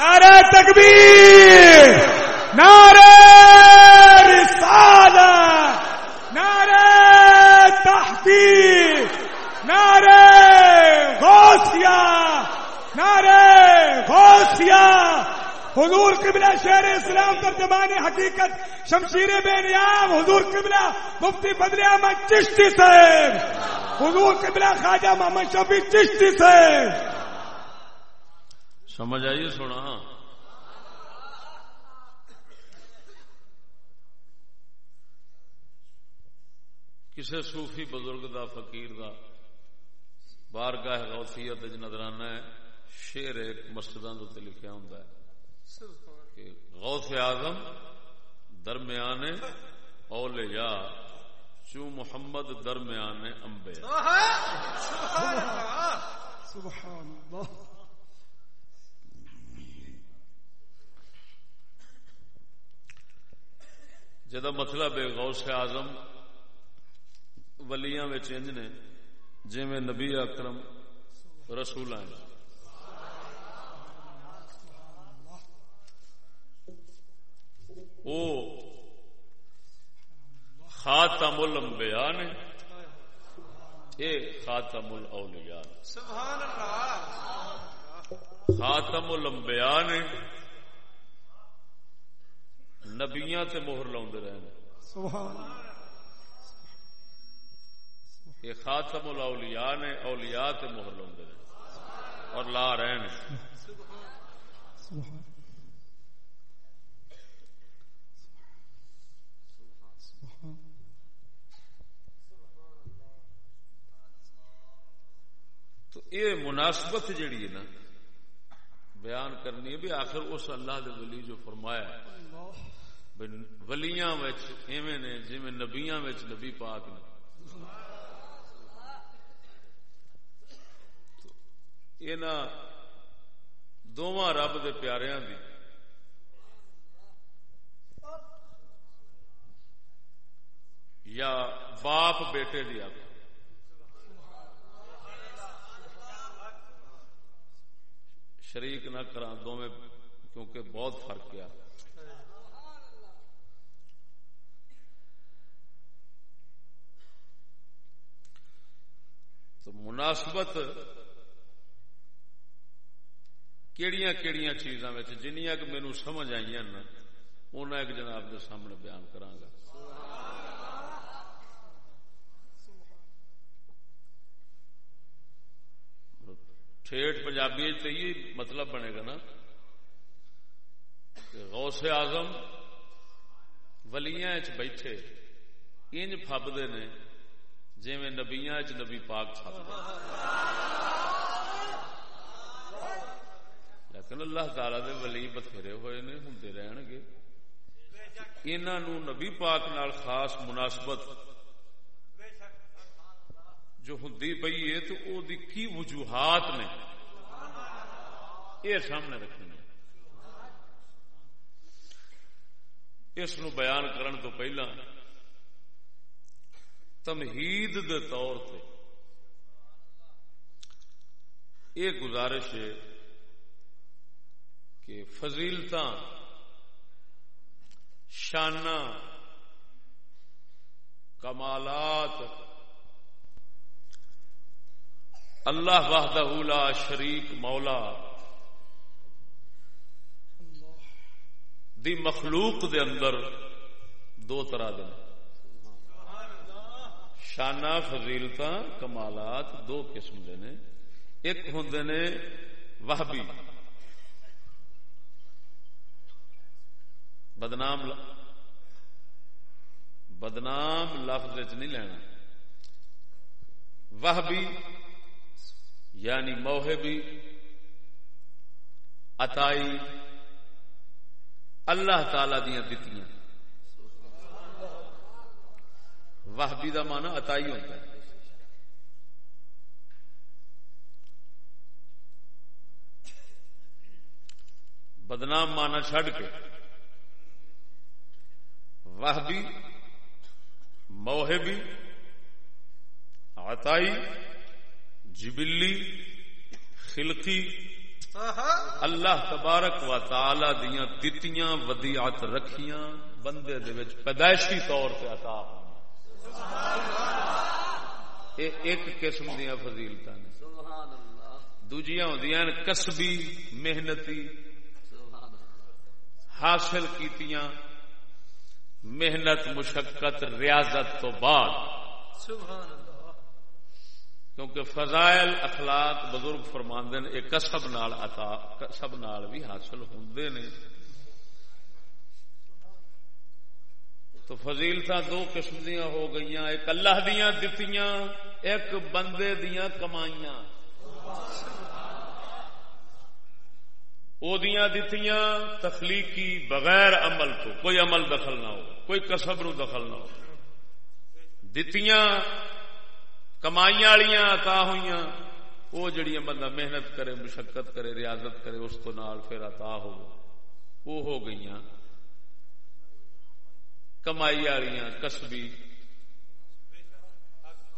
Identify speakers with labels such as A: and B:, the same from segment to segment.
A: نعرہ تکبیر! نعرہ رسالت نعرہ تحقیق! نعرہ غوثیہ! نعرہ غوثیہ! حضور قبلہ شہر اسلام ترجمان حقیقت شمشیر بے نیام حضور قبلہ مفتی بدر احمد چشتی صاحب! حضور قبلہ خواجہ محمد شفیع چشتی صاحب!
B: سمجھ آئیے سونا کسی صوفی بزرگ دا، فقیر دا، بارگاہ غوثیت نظرانہ ہے شیر ایک مسجدوں کے لکھا ہوں کہ غوث اعظم درمیان اولیاء چو محمد درمیان امبے
A: سبحان اللہ۔
B: جدا مطلب ہے غوث اعظم ولیاں انج نے جی میں نبی اکرم رسول او خاتم الانبیاء نے اے خاتم الاولیاء سبحان اللہ۔ خاتم الانبیاء نے نبیاں تے مہر لاؤں رہے
A: سبحان
B: یہ خاتم الاولیاء نے اولیاء تے مہر لاؤں رہے اور لا رہے ہیں
A: سبحان
B: تو یہ مناسبت جیڑی ہے نا، بیان کرنی ہے بھی آخر اس اللہ دے ولی جو فرمایا ہے۔ ولیاں ایویں نے جی میں نبیاں نبی پاک نے۔ یہ دونوں رب دے پیاریاں دی۔ یا باپ بیٹے دی آپ شریک نہ کرا دونوں کیونکہ بہت فرق کیا مناسبت کیڑیاں کیڑیاں چیزاں جنیاں کہ مینو سمجھ آئی ان ایک جناب کے سامنے بیان کرانگا ٹھیٹ پنجابی تو یہ مطلب بنے گا نا۔ کہ غوث آزم ولیاں بیٹھے، انج فبدے نے جی میں نبیاں چ نبی پاک چھپ لیکن اللہ تعالی دے ولی بتھیرے ہوئے نے ہوں رہن گے۔ انہوں نبی پاک نال خاص مناسبت جو ہوں پی ہے، تو او دی کی وجوہات نے؟ یہ سامنے رکھنی اس نو بیان کرن تو پہلا تمہید دے طور پہ یہ گزارش ہے کہ فضیلت شانہ کمالات اللہ وحدہ لا شریک مولا دی مخلوق دے اندر دو طرح دے۔ شانہ فضیلت کمالات دو قسم دے نے۔ ایک ہوں نے وہبی۔ بدنام بدنام لفظ نہیں لینا۔ وہبی یعنی موہبی اتائی اللہ تعالی دیا دتیاں۔ واہبی کا مانا اتائی ہوتا ہے۔ بدنام مانا چھڈ کے واہبی موہبی عطائی جبلی خلقی اللہ تبارک و تعالی دیاں دتیاں ودیعت رکھیاں بندے دے وچ پیدائشی طور پہ عطا ایک قسم دیا فضیلت نے. دوجیاں ہوندیاں کسبی محنتی حاصل کیتیاں محنت مشقت ریاضت تو بعد. کیونکہ فضائل اخلاق بزرگ فرماندن ایک کسب نال عطا کسب نال بھی حاصل ہوندے نے. تو فضیلت دو قسم دیا ہو گئی ایک اللہ دیا دتیاں، ایک بندے دیا کمائیاں۔ دیاں دتیاں تخلیقی بغیر عمل تو، کوئی عمل دخل نہ ہو، کوئی کسب نو دخل نہ ہو۔ دتیاں کمائی والیاں عطا ہوئی وہ جڑیاں بندہ محنت کرے، مشقت کرے، ریاضت کرے، اس تو نال پھر عطا ہو، وہ ہو گئی کمائی والی کسبی۔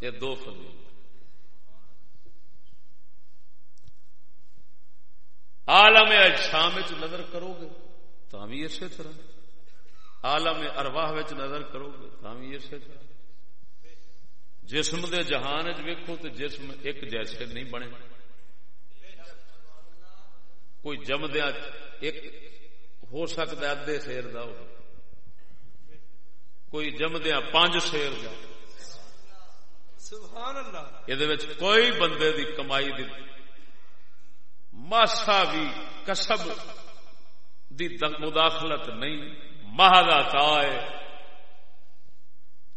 B: یہ دو فضل آلم اجسام نظر کرو گے تو بھی اسی طرح۔ آلم ارواہ نظر کرو گے تو بھی اسی طرح۔ جسم دے جہان ویکو تو جسم ایک جیسے نہیں بنے۔ کوئی جمدیا ایک ہو سکتا ادے شیر کا ہو کوئی جمدیا پانچ شیر کا یہ کوئی بندے دی کمائی دی ماسا بھی کسب دی مداخلت نہیں۔ مہادا تا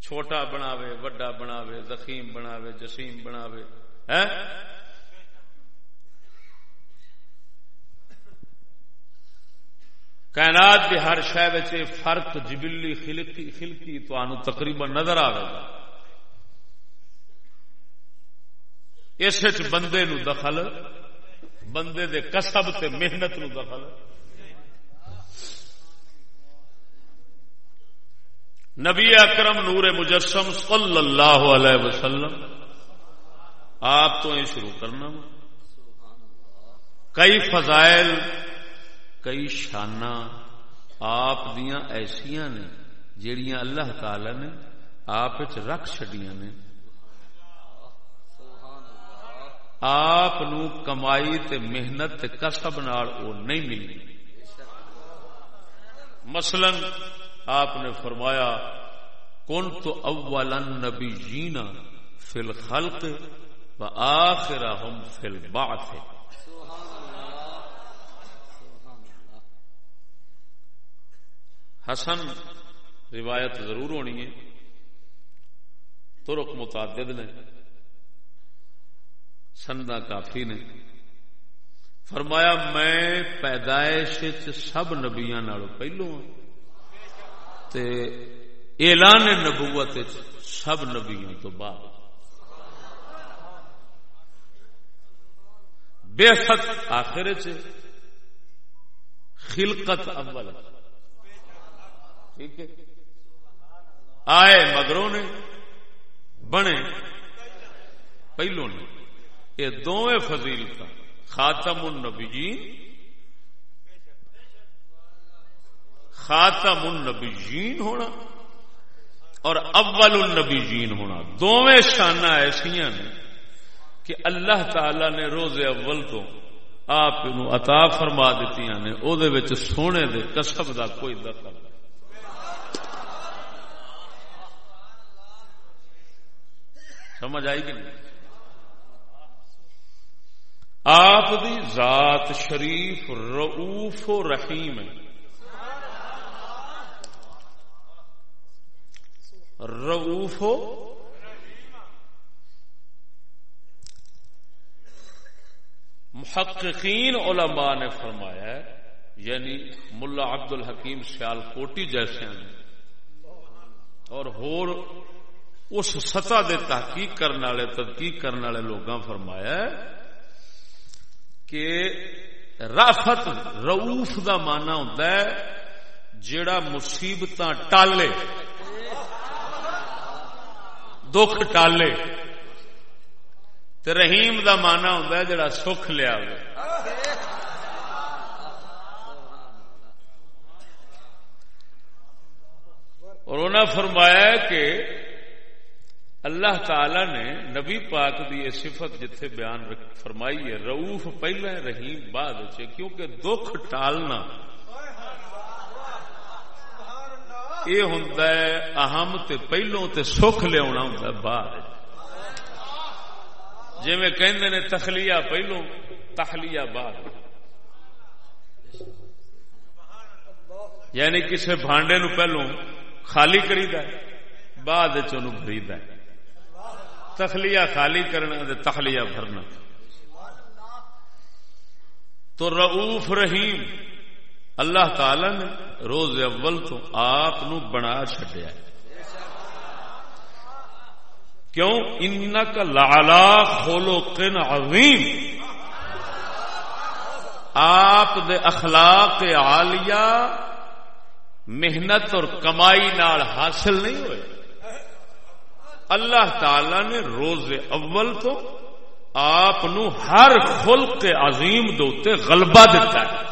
B: چھوٹا بناوے وڈا بناوے زخیم بناوے جسیم بناوے۔ کائنات کی ہر شہر فرق جبلی خلقی خلقی تو تقریباً نظر آئے گا۔ اس بندے نو دخل، بندے دے کسب تے محنت نو دخل۔ نبی اکرم نور مجسم صلی اللہ علیہ وسلم، آپ تو یہ شروع کرنا۔ کئی فضائل کئی شانہ آپ دیاں ایسیاں نے جیڑیاں اللہ تعالی نے آپ رکھ چڈیاں نے۔ آپ کمائی تے محنت تے کسب نال او نہیں ملی۔ مثلا آپ نے فرمایا کن تو اولن نبی جینا فل خلق و آخر ہم فل بات حسن روایت ضرور ہونی ہے۔ ترک متعدد نے۔ سندا کافی نے۔ فرمایا، میں پیدائش سب نبیا پہلو ہوں اعلان نبوت سب نبیوں تو بعد۔ بے حق آخر خلقت اول۔ ٹھیک ہے؟ آئے، مگروں نے، بنے۔ پہلو نے۔ یہ دونوں فضیلت خاتم النبیین۔ خاتم النبیین ہونا اور اول النبیین ہونا۔ دونوں شانہ ایسا نے کہ اللہ تعالی نے روز اول تو آپ عطا فرما دیتی نے او دے سونے دے کسب دا کوئی دخل سمجھ آئی کہ نہیں؟ آپ دی ذات شریف رعوف و رحیم ہے۔ رعوف و محققین علماء نے فرمایا ہے یعنی ملا عبد الحکیم سیال کوٹی جیسے ہیں۔ اور ہور اس سطح دے تحقیق کرنے والے تحقیق کرنے والے لوگ فرمایا ہے کہ رافت روف دا مانا ہوتا ہے جڑا مصیبت ٹالے، دکھ ٹالے۔ تے رحیم دا مانا ہوتا ہے جڑا سکھ لیا اور انہاں فرمایا کہ اللہ تعالی نے نبی پاک دی یہ صفت جتھے بیان فرمائی ہے روف پہلے رحیم، بعد کیونکہ دکھ ٹالنا یہ ہوں اہم تے پہلوں تے سکھ لیا ہوں بعد جی میں کہندے نے تخلیہ پہلوں، تخلیہ بعد یعنی کسی بھانڈے نو پہلو خالی کری بعد چری تخلیہ خالی کرنا دے تخلیہ بھرنا۔ تو رعوف رحیم، اللہ تعالی نے روز اول تو آپ بنا چڈیا کیوں؟ ان کا لالا کھولو کن عظیم۔ آپ دے اخلاق عالیہ محنت اور کمائی نال حاصل نہیں ہوئے۔ اللہ تعالی نے روز اول تو آپ ہر خلق عظیم دوتے غلبہ دیتا ہے۔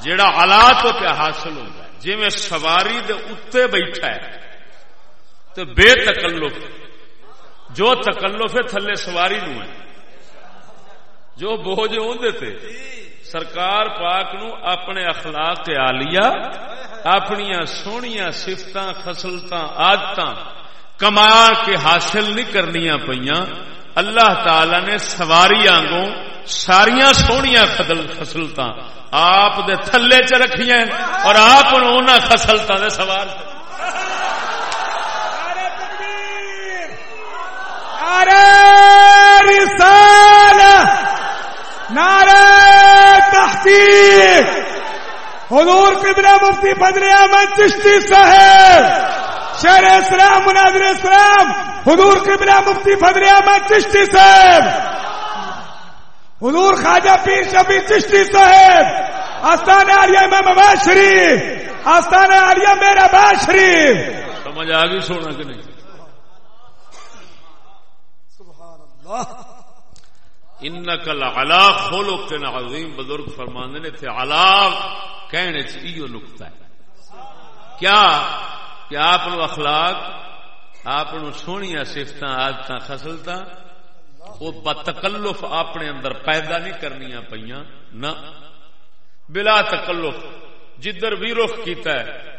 B: جڑا حالات پہ حاصل ہوتا ہے جی میں سواری دے اتے بیٹھا ہے تو بے تکلف، جو تکلف ہے تھلے سواری نو ہے۔ جو بوجھ ہوں دیتے سرکار پاک نو اپنے اخلاق آلیا اپنی سونیا سفت خسلت آدت کما کے حاصل نہیں کرنی پہ اللہ تعالی نے سواری آگوں ساریا سویا خسلت آپ دے تھلے چ رکھیا اور آپ خسلتوں کے سوار۔
A: نعرہ تحقیق۔ حضور قبلہ مفتی بدر احمد چشتی صاحب۔ شیر اسلام مناظر اسلام حضور قبلہ مفتی بدر احمد چشتی صاحب۔ حضور خواجہ پیر شفیع چشتی صاحب۔ آستان آریہ امام آباد شریف۔ آستان آریہ میرا آباد شریف۔
B: سمجھ آگے سونا کہ نہیں؟ سبحان اللہ۔ ان کل الا کھولو کے عظیم بزرگ فرمانے نے تھے الا کہنے چیو نکتا ہے۔ کیا کہ آپ اخلاق، آپ سونیا سفت آدت خسلت وہ بتکلف اپنے اندر پیدا نہیں کرنی پہ نہ۔ بلا تکلف، جدھر بھی رخ کیتا ہے،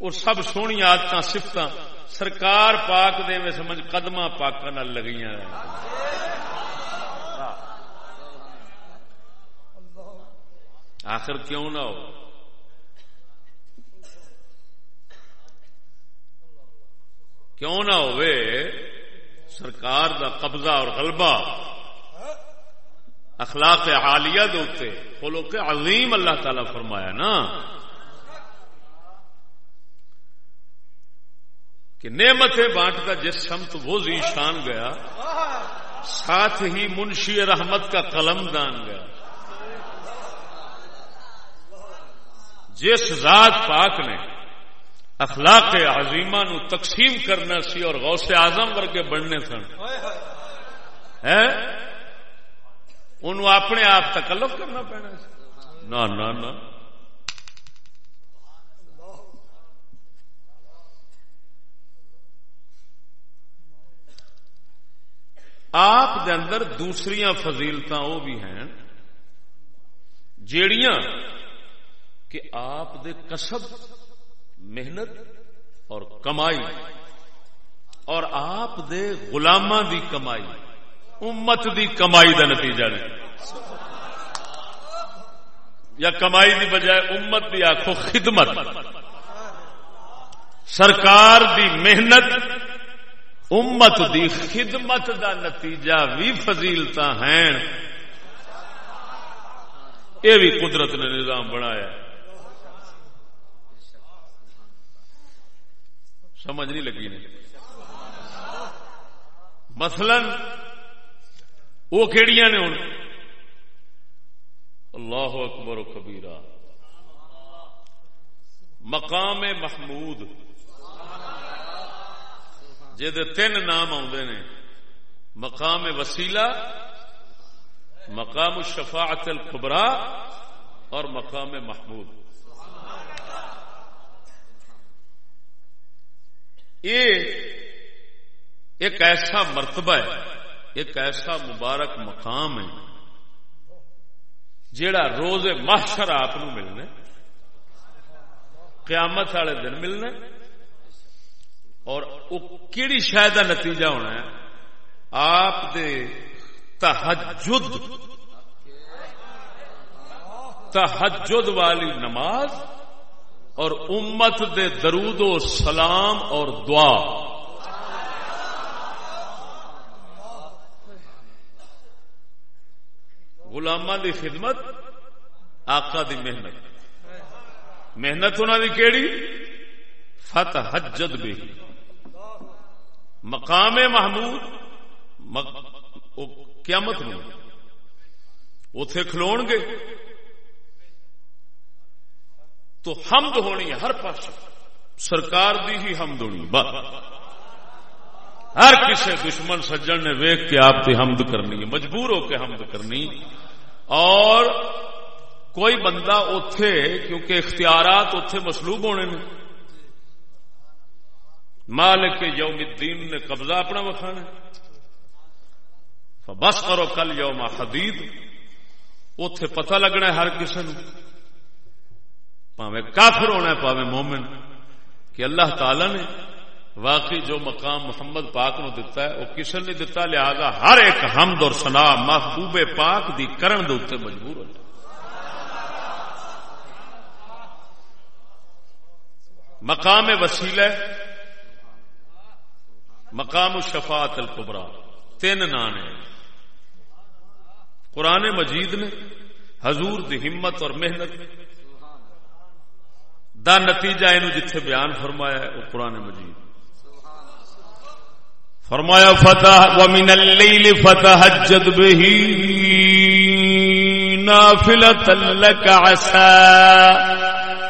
B: وہ سب سونی آدت سفت سرکار پاک دے میں سمجھ قدم پاک لگیاں آخر کیوں نہ ہو؟ کیوں نہ ہوئے سرکار دا قبضہ اور غلبہ اخلاق حالیہ دوتے بولو کہ عظیم اللہ تعالی فرمایا نا۔ کہ نعمت بانٹتا جس سمت وہ شان گیا، ساتھ ہی منشی رحمت کا قلم دان گیا۔ جس ذات پاک نے اخلاق عظیمہ نو تقسیم کرنا سی اور غوث اعظم ورگے بننے سن۔ ان اپنے آپ تکلف کرنا پینا نہ نہ نہ آپ دے اندر دوسری فضیلت وہ بھی ہیں جیڑیاں کہ آپ دے کسب محنت اور کمائی اور آپ دے غلامہ دی کمائی، امت دی کمائی دا نتیجہ نہیں یا کمائی دی بجائے امت دی آخو خدمت۔ سرکار دی محنت، امت دی خدمت دا نتیجہ بھی فضیلتا ہیں۔ یہ بھی قدرت نے نظام بنایا۔ سمجھ نہیں لگی نہیں مثلا وہ کہڑی نے ہوں اللہ اکبر و کبیرہ۔ مقام محمود۔ تین نام آدھے نے۔ مقام وسیلہ، مقام الشفاعت القبرا اور مقام محمود۔ یہ ایک ایسا مرتبہ ہے، ایک ایسا مبارک مقام ہے، جیڑا روز محشر آپ ملنا قیامت والے دن ملنا اور وہ کیڑی شاید کا نتیجہ ہونا ہے، آپ دے تحجد تحجد والی نماز اور امت دے درود و سلام اور دعا۔ غلامہ دی خدمت، آقا دی محنت۔ محنت انہوں دی کیڑی؟ فتح حجد بھی مقام محمود قیامت نو۔ اتے کھلو گے۔ تو حمد ہونی ہے ہر پاس سرکار دی ہی حمد ہونی بس۔ ہر کسی دشمن سجن نے ویک کے آپ کی حمد کرنی ہے، مجبور ہو کے حمد کرنی۔ اور کوئی بندہ اتے کیونکہ اختیارات اتے مسلوب ہونے نے۔ مالک یوم الدین نے قبضہ اپنا وکھانا بس کرو کل یوم حدید۔ اتے پتہ لگنا ہے ہر کسی نے پاوے کافر ہونا ہے پاوے مومن۔ کہ اللہ تعالی نے واقعی جو مقام محمد پاک نو دتا ہے، وہ کسی نے دتا، لہذا ہر ایک حمد اور سنا محبوب پاک دی کرن دے اتنے مجبور ہو جائے۔ مقام وسیلہ مقام الشفاعت القبرا۔ تین نان قرآن مجید نے حضور دی ہمت اور محنت دا نتیجہ یہ جتھے بیان فرمایا ہے وہ قرآن مجید۔ فرمایا، فتح ومن اللیل فتحجد به نافلة لك عسى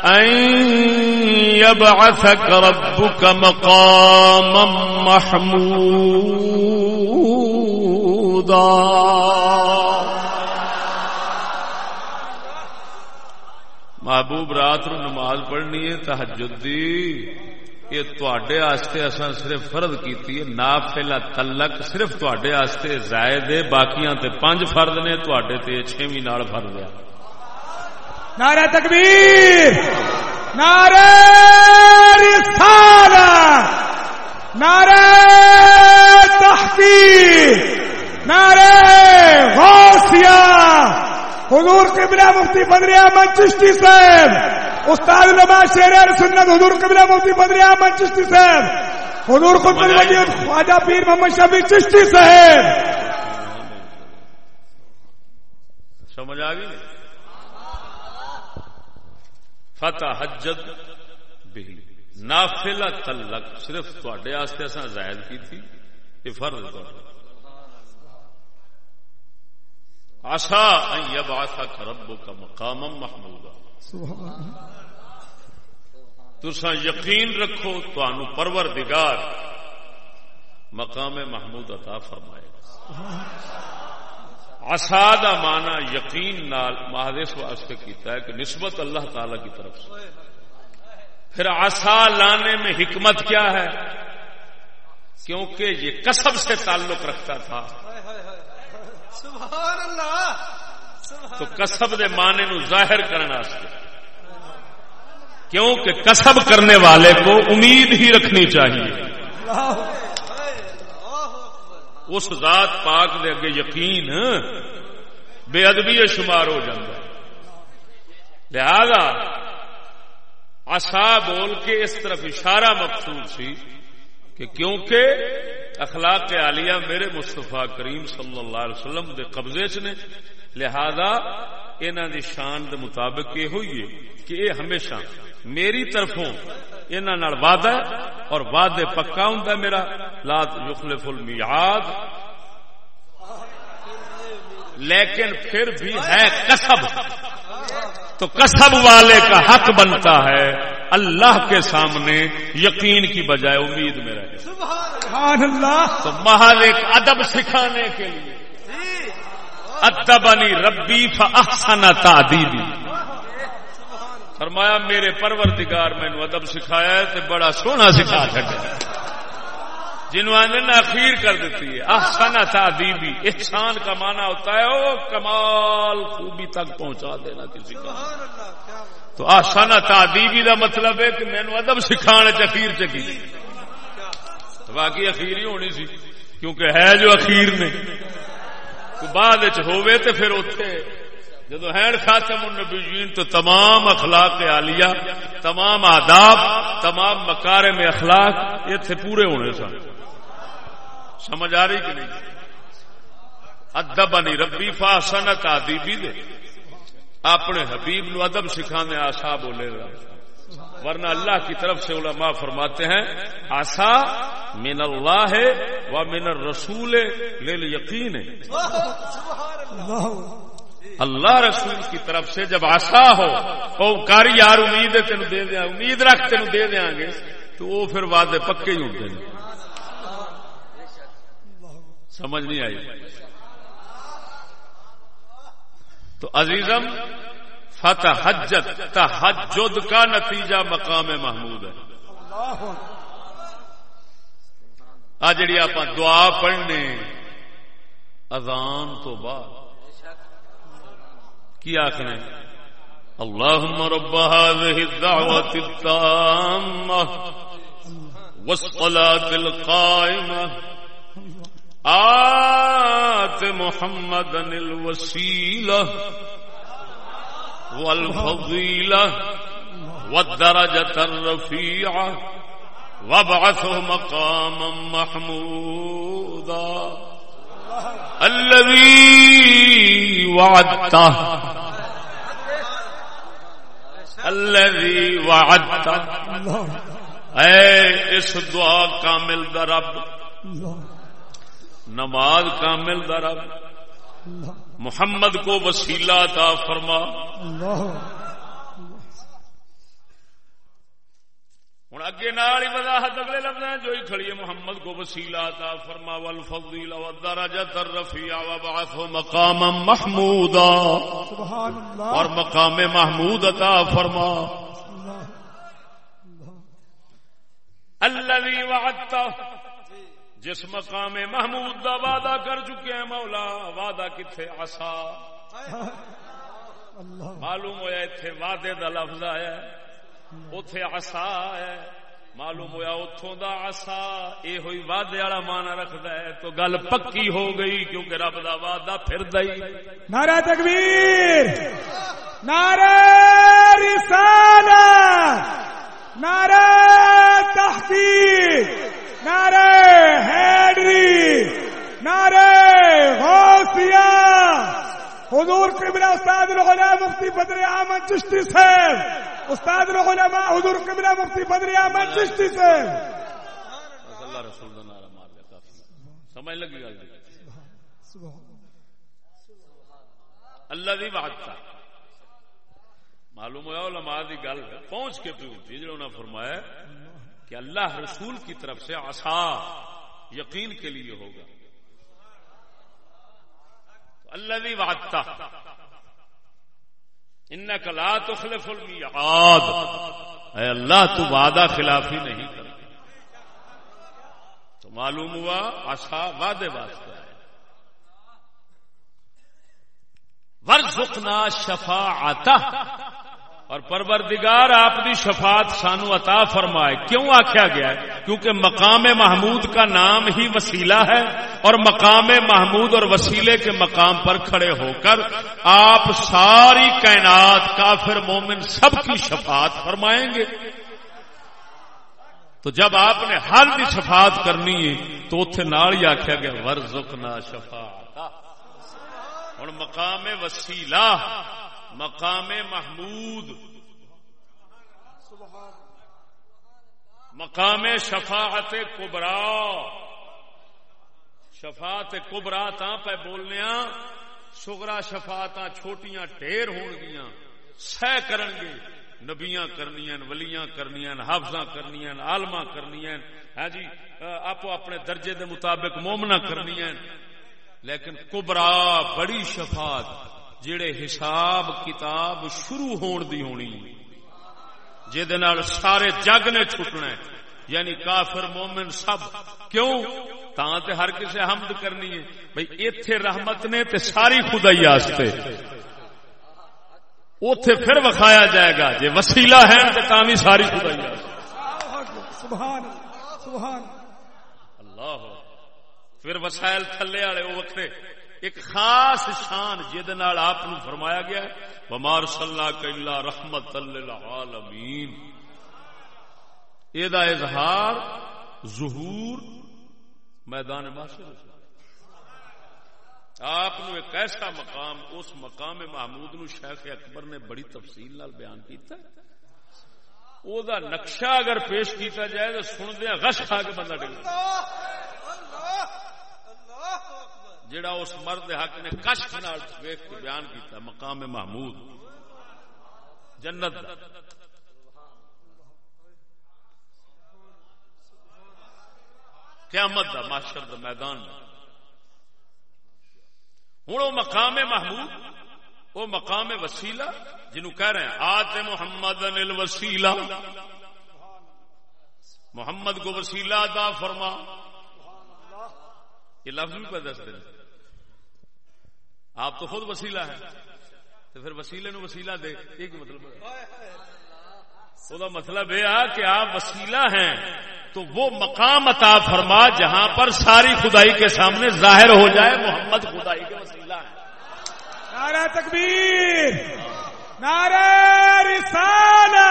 B: أن يبعثك ربك مقاما محمودا. محبوب رات نو نماز پڑھنی ہے تحجد دی۔ یہ تواڈے واسطے اساں صرف فرض کیتی ہے، نافلہ تلک صرف تواڈے واسطے زائد ہے، باقیاں تے پنج فرض نے، تواڈے تے چھویں نال فرض ہے۔
A: نعرہ تکبیر، نعرہ رسالت نعرہ تحقیق، نعرہ غوثیہ۔ حضور قبلہ مفتی بدری احمد چشتی صاحب استاد نما شیر سنت حضور قبلہ مفتی بدری احمد چشتی صاحب حضور قطب خواجہ پیر محمد شفیع چشتی صاحب۔
B: سمجھ آ گئی؟ فتح حجت بھی نافلہ تلک صرف تھوڑے واسطے زائد کی تھی یہ فرض ہے۔ آشا اب آسا رب کا مقام محمود تسا یقین رکھو تو پرور دگار مقام محمود عطا فرمائے آسا کا مانا یقین نال مہادیش واسطے کیتا ہے کہ نسبت اللہ تعالی کی طرف سے. پھر آسا لانے میں حکمت کیا ہے؟ کیونکہ یہ کسب سے تعلق رکھتا تھا تو کسب دے معنی نو ظاہر کرنا کیونکہ کسب کرنے والے کو امید ہی رکھنی چاہیے۔ اس ذات پاک دے اگے یقین بے ادبی شمار ہو جاتا لہذا آسا بول کے اس طرف اشارہ مقصود سی۔ کہ کیونکہ اخلاق عالیہ میرے مستفا کریم صلی اللہ علیہ وسلم دے قبضے چ نے، لہذا انہوں دی شان دے مطابق یہ ہوئی ہے کہ یہ ہمیشہ میری طرفوں انہوں وعدہ اور وعدے پکا ہوں میرا لات یخلف المیعاد۔ لیکن پھر بھی ہے کسب تو کسب والے کا حق بنتا ہے۔ اللہ کے سامنے یقین کی بجائے امید میں رہے۔
A: سبحان اللہ
B: تو محل ایک ادب سکھانے کے لیے۔ ادبنی ربی فاحسن تعدیبی۔ فرمایا میرے پروردگار میں ادب سکھایا ہے تو بڑا سونا سکھا سکے جنہوں آنے نے اخیر کر دیتی ہے۔ احسن تعدیبی احسان کا معنی ہوتا ہے، او کمال خوبی تک پہنچا دینا کسی کا تو احسن تعدیبی دا مطلب ہے کہ میں نے ادب سکھانے چخیر چکی باقی اخیر ہی ہونی سی، کیونکہ ہے جو اخیر نے۔ بعد ہوئے تو پھر اتنے جدو ہے خاتم النبیین تو تمام اخلاق عالیہ، تمام آداب، تمام مکارے میں اخلاق، یہ تھے پورے ہونے سن۔ سمجھ آ رہی کہ نہیں؟ ادب بنی ربی فا سنت آدی دے۔ اپنے حبیب نو ادب سکھانے آسا بولے گا ورنہ اللہ کی طرف سے علماء فرماتے ہیں، آسا من اللہ ہے و من الرسول لے یقین ہے اللہ رسول کی طرف سے جب آسا ہو، او کاری یار امید ہے تین دے دیا، امید رکھ تین دے دیا گے، تو وہ پھر وعدے پکے ہی ہوتے ہیں سمجھ نہیں آئی۔ تو عزیزم فتح حجت تحجد کا نتیجہ مقام محمود ہے۔ آ جڑی آپ دعا پڑھنے، اذان تو بعد۔ کی آخر اللهم رب هذه الدعوة التامة والصلاة القائمة آت محمدا الوسيلة والفضيلة والدرجة الرفيعة وابعثه مقاما محمودا الذي وعدته الذي وعدته اے اس دعا کامل دا رب نماز کامل دا رب۔ محمد کو وسیلہ عطا فرما۔ ہوں اگے نال ہی وضاحت اگلے لفظ ہیں جو ہی کھڑی ہے۔ محمد کو وسیلہ عطا فرما۔ والفضیل والدرجۃ الرفیع وبعث مقاما محمودا۔
A: سبحان اللہ
B: اور مقام محمود عطا فرما۔ الذي وعدته جس مقام محمود دا وعدہ کر چکے ہیں مولا، وعدہ کتنے آسا معلوم ہوا اتنے وعدے دا لفظ آیا اتے آسا ہے۔ معلوم ہوا اتوں دا آسا یہ ہوئی وعدے والا مانا رکھتا ہے۔ تو گل پکی ہو گئی کیونکہ رب دا وعدہ پھر دئی
A: نعرہ تکبیر، نعرہ رسالت۔ نعرہ تحقیق، نعرہ حیدری، نعرہ غوثیہ۔ حضور قبلہ استاد العلماء مفتی بدر احمد چشتی صاحب، استاد العلماء حضور قبلہ مفتی بدر احمد چشتی صاحب۔
B: اللہ رسول دا نعرہ مار دیا سمجھ لگی گل؟ اللہ دی بات تھا۔ معلوم ہوا علماء دی گل پہنچ کے پیو تھی جنہوں نے فرمایا کہ اللہ رسول کی طرف سے آسا یقین کے لیے ہوگا۔ اللہ دی بات ان کلا تو خلف المیعاد۔ اے اللہ، تو وعدہ خلافی نہیں کرتا۔ تو معلوم ہوا آسا وعدے واسطے ہے۔ ورزقنا شفاعتہ۔ اور پروردگار آپ دی شفاعت سانو عطا فرمائے۔ کیوں آخیا گیا؟ ہے کیونکہ مقام محمود کا نام ہی وسیلہ ہے اور مقام محمود اور وسیلے کے مقام پر کھڑے ہو کر آپ ساری کائنات کافر مومن سب کی شفاعت فرمائیں گے۔ تو جب آپ نے ہر کی شفاعت کرنی ہے تو اتنے نال ہی آخیا گیا، ورزقنا شفاعت. ہوں مقام وسیلہ مقام محمود. مقام شفاعت کبرا شفاعت کبرا تا پہ بولنے سگرا شفاعت چھوٹیاں ڈھیر ہون گیا سہ کرن گے، نبیاں کرنیاں، ولیاں کرنیاں، حافظاں کرنیاں عالما کرنیاں ہاں جی آپ اپنے درجے دے مطابق مومنا کرنیاں، لیکن کبرا بڑی شفاعت جڑے حساب کتاب شروع ہون دی ہونی۔ جہد سارے جگ نے چھٹنا ہے۔ یعنی کافر مومن سب۔ کیوں؟ تاں تے ہر کسی حمد کرنی ہے۔ بھئی ایتھے رحمت نے تے ساری خدائی آستے۔ اوتھے پھر وکھایا جائے گا۔ جے وسیلہ ہے تے تاں بھی ساری خدائی آستے۔
A: سبحان سبحان
B: اللہ۔ پھر وسائل تھلے والے وہ وکھرے ایک خاص شان جہد آپ فرمایا گیا ہے بمار صلاح کلا رحمت للعالمین یہ اظہار ظہور میدان معاشر آپ ایک ایسا مقام، اس مقام محمود نو شیخ اکبر نے بڑی تفصیل نال بیان کیتا ہے۔ او دا نقشہ اگر پیش کیتا جائے تو سندیا غش کھا کے بندہ ڈگ جڑا اس مرد حق نے کشف نال ویخ کے بیان کیتا، مقام محمود۔ جنت۔ قیامت دا معاشر دا میدان۔ ہوں وہ مقام محمود وہ مقام وسیلہ جنہوں کہہ رہے ہیں آتے محمد وسیلہ۔ محمد کو وسیلہ دا فرما۔ یہ لفظ بھی پہ دس دیں آپ تو خود وسیلہ ہے تو پھر وسیلے نو وسیلہ دے ایک مطلب وہ مطلب یہ ہے کہ آپ وسیلہ ہیں، تو وہ مقام عطا فرما جہاں پر ساری خدائی کے سامنے ظاہر ہو جائے، محمد خدائی کے وسیلہ ہے
A: نعرہ تکبیر، نعرہ رسالہ،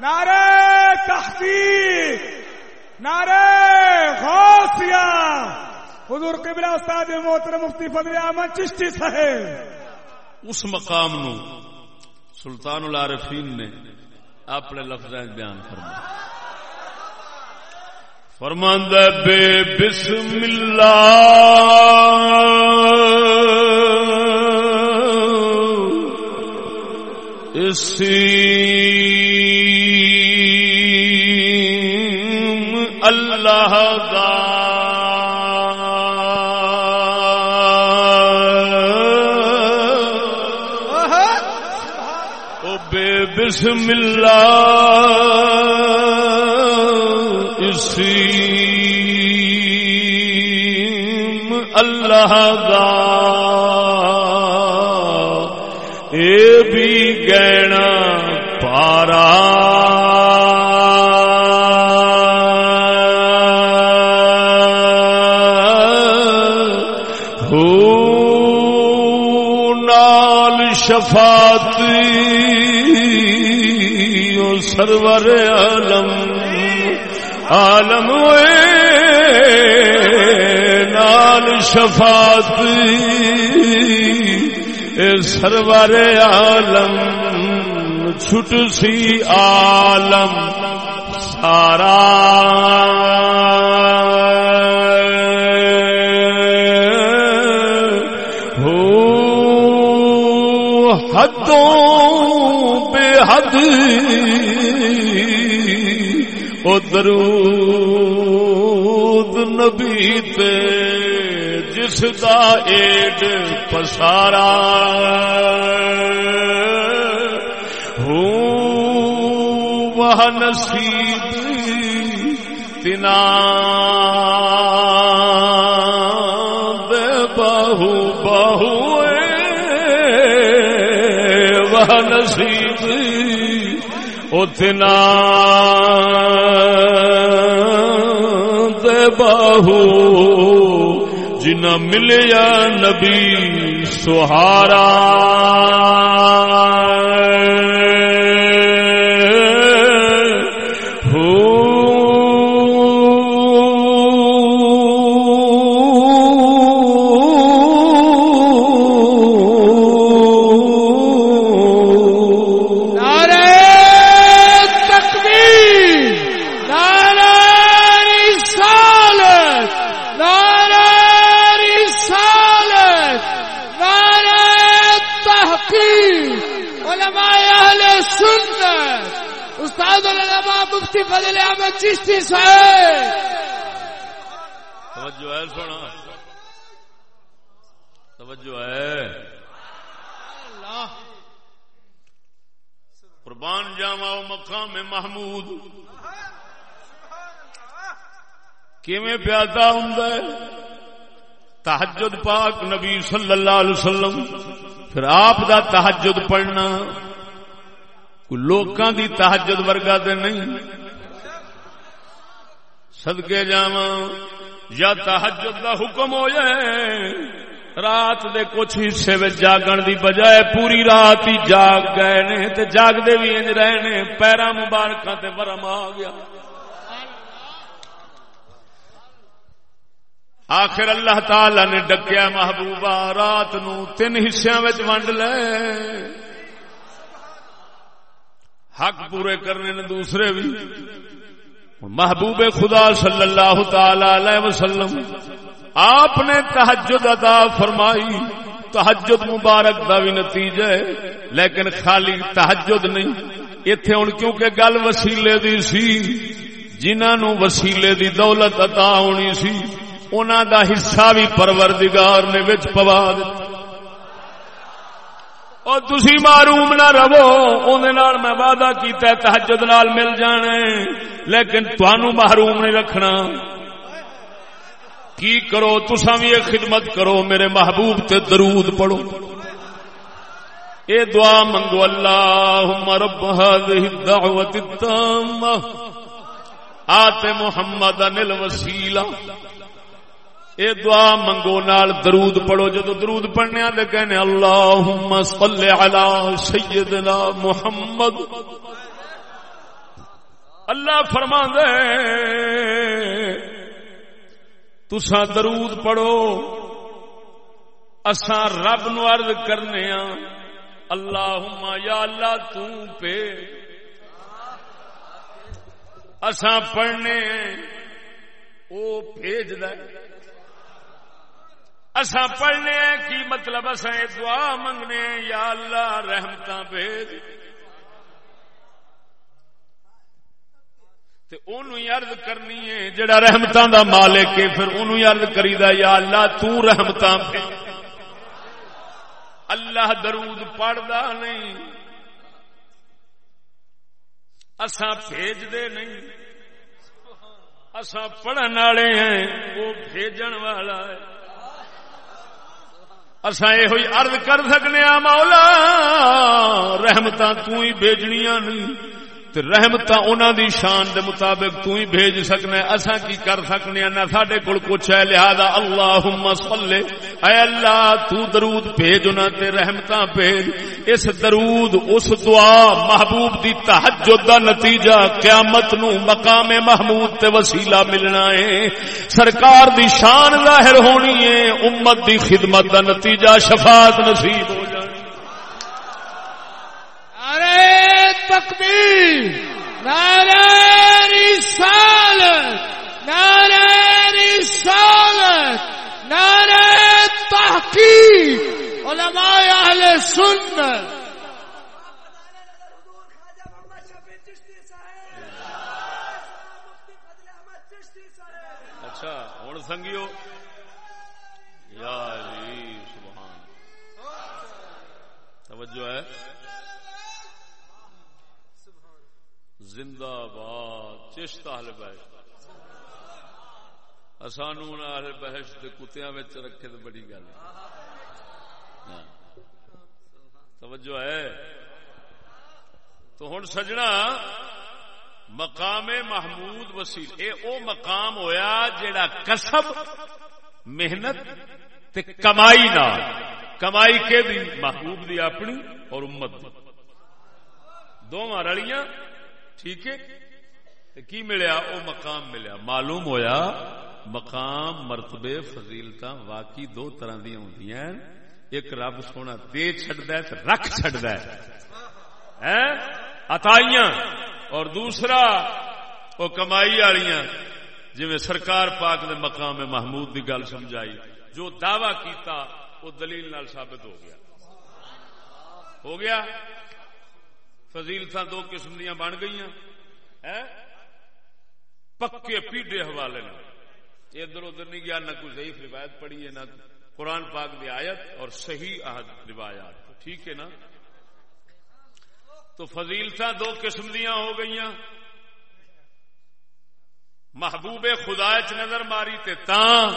A: نعرہ تحقیق، نعرہ غوثیہ۔ حضور قبلہ استاد محترم مفتی فضل احمد چشتی صاحب۔
B: اس مقام نو سلطان العارفین نے اپنے لفظ بیان فرما فرماند بے بسم اللہ۔ اسی اللہ کا بسم اللہ اسی۔ اللہ دا سرور عالم عالم نال شفاعت سرور عالم چھٹ سی عالم سارا۔ حدوں بے حد درود نبی تے جس دا ایڈ پسارا۔ ہوں وہ نصیب تنا اتنا دے باہو جنا ملیا نبی سہارا۔ کیویں ہوں تحجد پاک نبی صلی اللہ علیہ وسلم، پھر آپ دا تحجد پڑھنا۔ لوکاں دی تحجد ورگا دے نہیں۔ سدکے جا یا تحجد دا حکم ہو جائے رات دے کچھ حصے میں جاگن دی بجائے پوری رات ہی جاگ گئے نے، تے بھی انج رہے نے پیرا مبارک تے ورم آ گیا۔ آخر اللہ تعالی نے ڈکیا محبوبہ، رات نو تین حصوں میں ونڈ لے۔ حق پورے کرنے نے دوسرے بھی محبوب خدا صلی اللہ تعالی علیہ وسلم آپ نے تحجد ادا فرمائی۔ تحجد مبارک کا بھی نتیجہ ہے۔ لیکن خالی تحجد نہیں اتے ہوں کیونکہ گل وسیلے دی سی جنہوں وسیلے دی دولت عطا ہونی سی۔ انہوں دا حصہ بھی پروردگار نے وچ پوا دیتا اور تسی معروم نہ رہو میں وعدہ کیتا تحجد نال مل جانے لیکن تنوع محروم نہیں رکھنا۔ کی کرو تسا بھی ایک خدمت کرو، میرے محبوب تے درود پڑھو۔ اے دعا منگو اللہ رب هذه الدعوت التامة آت محمد انل وسیلہ اے دعا منگو نال درود پڑھو۔ جدو درود پڑھنے آدھے کہنے اللہم صلی علی سیدنا محمد۔ اللہ فرما دے تسا درود پڑھو۔ اساں رب نو عرض کرنے ہاں۔ اللہم یا اللہ تو پہ۔ اساں پڑھنے، او بھیج دے اساں پڑھنے کی مطلب اساں دعا منگنے یا اللہ، رحمتاں بھیج۔ تے اونوں عرض کرنی ہے، جڑا رحمتاں دا مالک ہے، پھر اونوں عرض کریدا یا اللہ، تو رحمتاں اللہ درود پڑھدا نہیں۔ اساں بھیج دے نہیں۔ اساں پڑھن والے ہیں، وہ بھیجن والا ہے۔ اساں یہ ہوئی عرض کر سکنے مولا رحمتاں تو ہی بھیجنیاں نہیں رحمت انہوں دی شان دے مطابق تو ہی بھیج سکنا اسا کی کر سکنے نہ ساڈے کول کچھ ہے لہذا اللہم صلی اے اللہ تو درود بھیج انہاں تے رحمتاں بھیج اس درود اس دعا محبوب دی تہجد دا نتیجہ قیامت نو مقام محمود تے وسیلہ ملنا ہے سرکار دی شان ظاہر ہونی ہے امت دی خدمت دا نتیجہ شفاعت نصیب ہو جائے
A: تکبیر، نعرہ رسالت نعرہ رسالت، نعرہ تحقیق، علماء اہل سنت۔
B: اچھا ہوں سنگیو؟ یا سبحان توجہ ہے؟ زندہ باد چشت اہل بحث سانو اہل بحث کے کتیا رکھے تو بڑی گل ہاں۔ توجہ ہے۔ تو ہوں سجنا مقام محمود وسیل اے او مقام ہویا جیڑا کسب، محنت تے کمائی نہ کمائی کے دی؟ محبوب دی اپنی اور امت دی۔ دونوں رلیاں ٹھیک ہے؟ کی ملیا؟ او مقام ملیا۔ معلوم ہویا مقام، مرتبے فضیلت واقعی دو طرح دیا ہوں ایک رب سونا دے چڈ رکھ چڈ اتائیاں اور دوسرا وہ کمائی والیاں۔ جی سرکار پاک نے مقام محمود کی گل سمجھائی۔ جو دعوی کیتا وہ دلیل نال ثابت ہو گیا۔ ہو گیا؟ فضیلت دو قسم دیا بن گئی پکے پیڈے حوالے ادھر ادھر نہیں گیا، نہ کوئی ضعیف روایت پڑھی ہے، نہ قرآن پاک کی آیت اور صحیح عہد روایات۔ ٹھیک ہے نا؟ تو فضیلت دو قسم دیا ہو گئی محبوب خدا چ نظر ماری تے تاں۔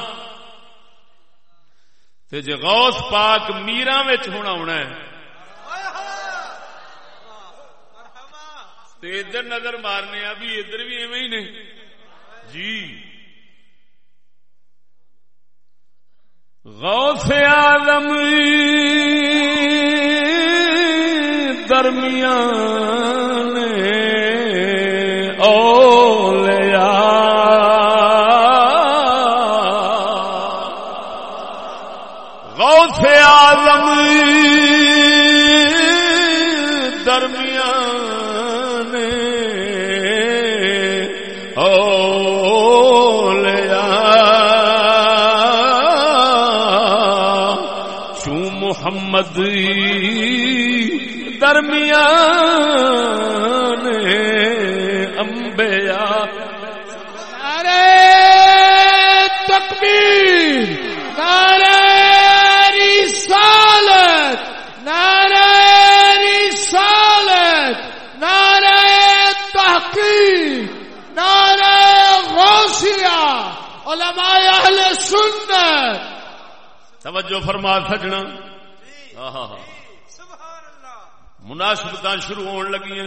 B: تے جے غوث پاک میرا ہونا ہونا ہے۔ ادھر نظر مارنے بھی ادھر بھی ایویں ہی نہیں۔ جی۔ غوث عالم درمیان محمد درمیان امبیا
A: نعرہ تکبیر نعرہ رسالت نعرہ رسالت نعرہ تحقیق نعرہ غوثیہ علماء اہل سنت۔
B: توجہ فرما سجنا۔ ہاں ہاں. مناسبت شروع ہون لگی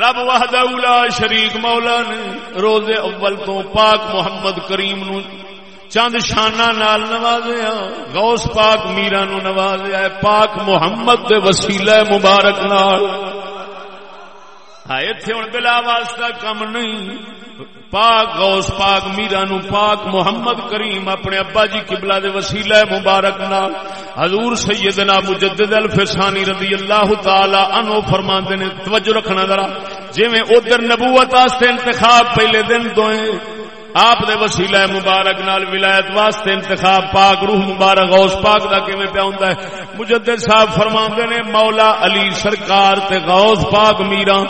B: رب وحدہ اولا شریک مولا نے روز اول تو پاک محمد کریم نو چند شانہ نال نوازیا غوث پاک میرا نو نوازیا پاک محمد دے وسیلہ مبارک نال۔ ہاں اتنے ہوں بلا واسطہ کم نہیں۔ پاک، غوث پاک، میرا نو پاک محمد کریم اپنے ابا جی قبلہ دے وسیلہ مبارک نال حضور سیدنا مجدد الفسانی رضی اللہ تعالی عنہ فرماندے نے، توجہ رکھنا ذرا، جویں ادھر نبوت واسطے انتخاب پہلے دن دوئیں آپ دے وسیلہ مبارک نال ولایت واسطے انتخاب پاک، روح مبارک، غوث پاک دا کیویں پیا ہوندا ہے؟ مجدد صاحب فرماندے نے، مولا علی سرکار تے غوث پاک میرا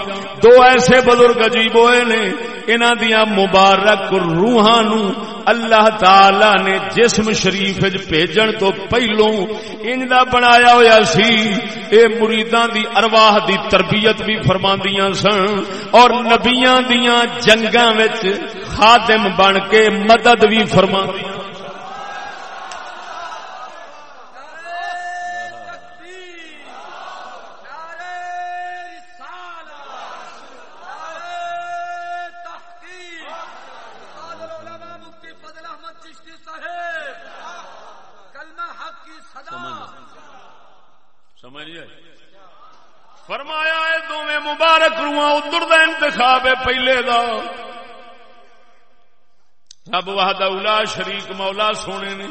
B: دو ایسے بزرگ عجیب ہوئے نے، انہاں دیاں مبارک روحاں نو اللہ تعالی نے جسم شریف بھیجن تو پہلو ان دا بنایا ہویا سی۔ اے مریداں دی ارواح دی تربیت بھی فرماندیاں سن اور نبیاں دیاں جنگاں وچ خادم بن کے مدد بھی فرما فرمایا ہے دونوں مبارک رواں ادھر کا انتخاب ہے پہلے دا۔ رب وحدہ اولا شریک مولا سونے نے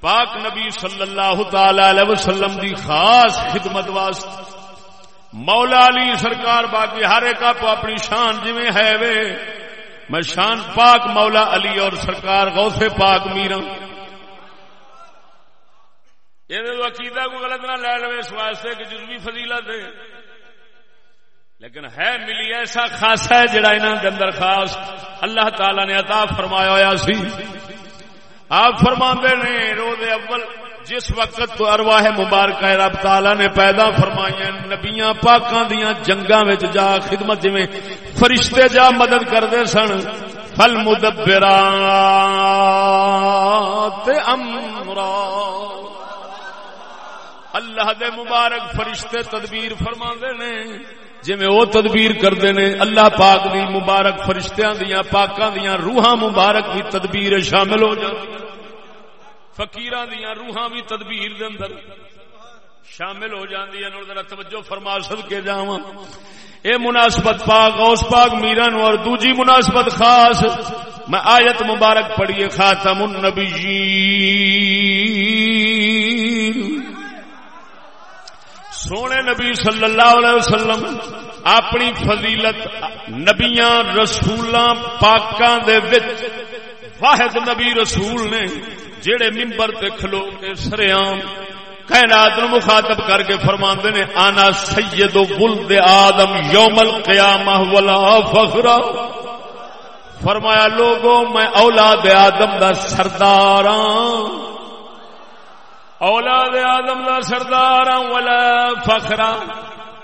B: پاک نبی صلی اللہ تعالی علیہ وسلم دی خاص خدمت واسطے مولا علی سرکار باقی ہر ایک آپ اپنی شان جی ہے وے۔ میں شان پاک مولا علی اور سرکار غوث پاک میرا یہ عقیدہ کو غلط نہ لے لو اس واسطے کہ جزوی فضیلت ہے۔ لیکن ہے ملی ایسا خاصا ہے جڑا انہوں کے اندر خاص اللہ تعالی نے عطا فرمایا ہوا سی۔ آپ فرما نے روز اول جس وقت تو ارواہ مبارک رب تعالی نے پیدا فرمائی نبیاں، پاکاں دیاں جنگاں وچ جا خدمت جویں فرشتے جا مدد کردے سن فل مدبرات امرا اللہ دے مبارک فرشتے تدبیر فرما نے۔ جی میں وہ تدبیر کرتے ہیں، اللہ پاک دی مبارک فرشتیاں دیا پاکاں دیا روحاں مبارک بھی تدبیر شامل ہو جاتی فقیران دیا روحاں بھی تدبیر دے اندر شامل ہو جاندی ہیں۔ ذرا توجہ فرما سد کے جاواں۔ اے مناسبت پاک غوث پاک میرن اور دوجی مناسبت خاص۔ میں آیت مبارک پڑھیے، خاتم النبیین۔ سونے نبی صلی اللہ علیہ وسلم اپنی فضیلت نبیاں رسول پاکاں دے وچ واحد نبی رسول نے جڑے ممبر تے کھلو کے سریام کائنات نو مخاطب کر کے فرماندے نے، آنا سید ولد آدم یوم القیامہ ولا فخرا فرمایا، لوگوں، میں اولاد آدم دا سردار ہاں۔ اولاد آدم دا سردار ولا فخرا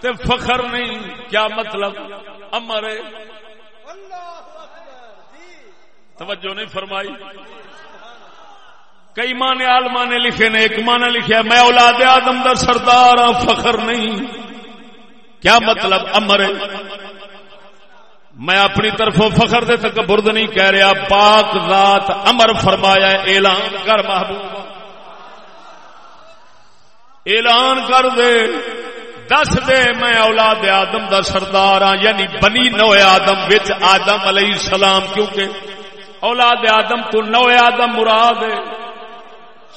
B: تے فخر نہیں، کیا مطلب؟ امر توجہ نہیں فرمائی۔ کئی مانے آلما نے لکھے نے، ایک مانا لکھا میں اولاد آدم دا سردار ہاں فخر نہیں۔ کیا مطلب؟ امر میں اپنی طرف فخر دے تک برد نہیں کہہ رہا، پاک ذات امر فرمایا اعلان کر محبوب۔ اعلان کر دے، دس دے میں اولاد آدم دا سردار ہاں یعنی بنی نو آدم، وچ آدم علیہ السلام، کیونکہ اولاد آدم تو نو آدم مراد ہے۔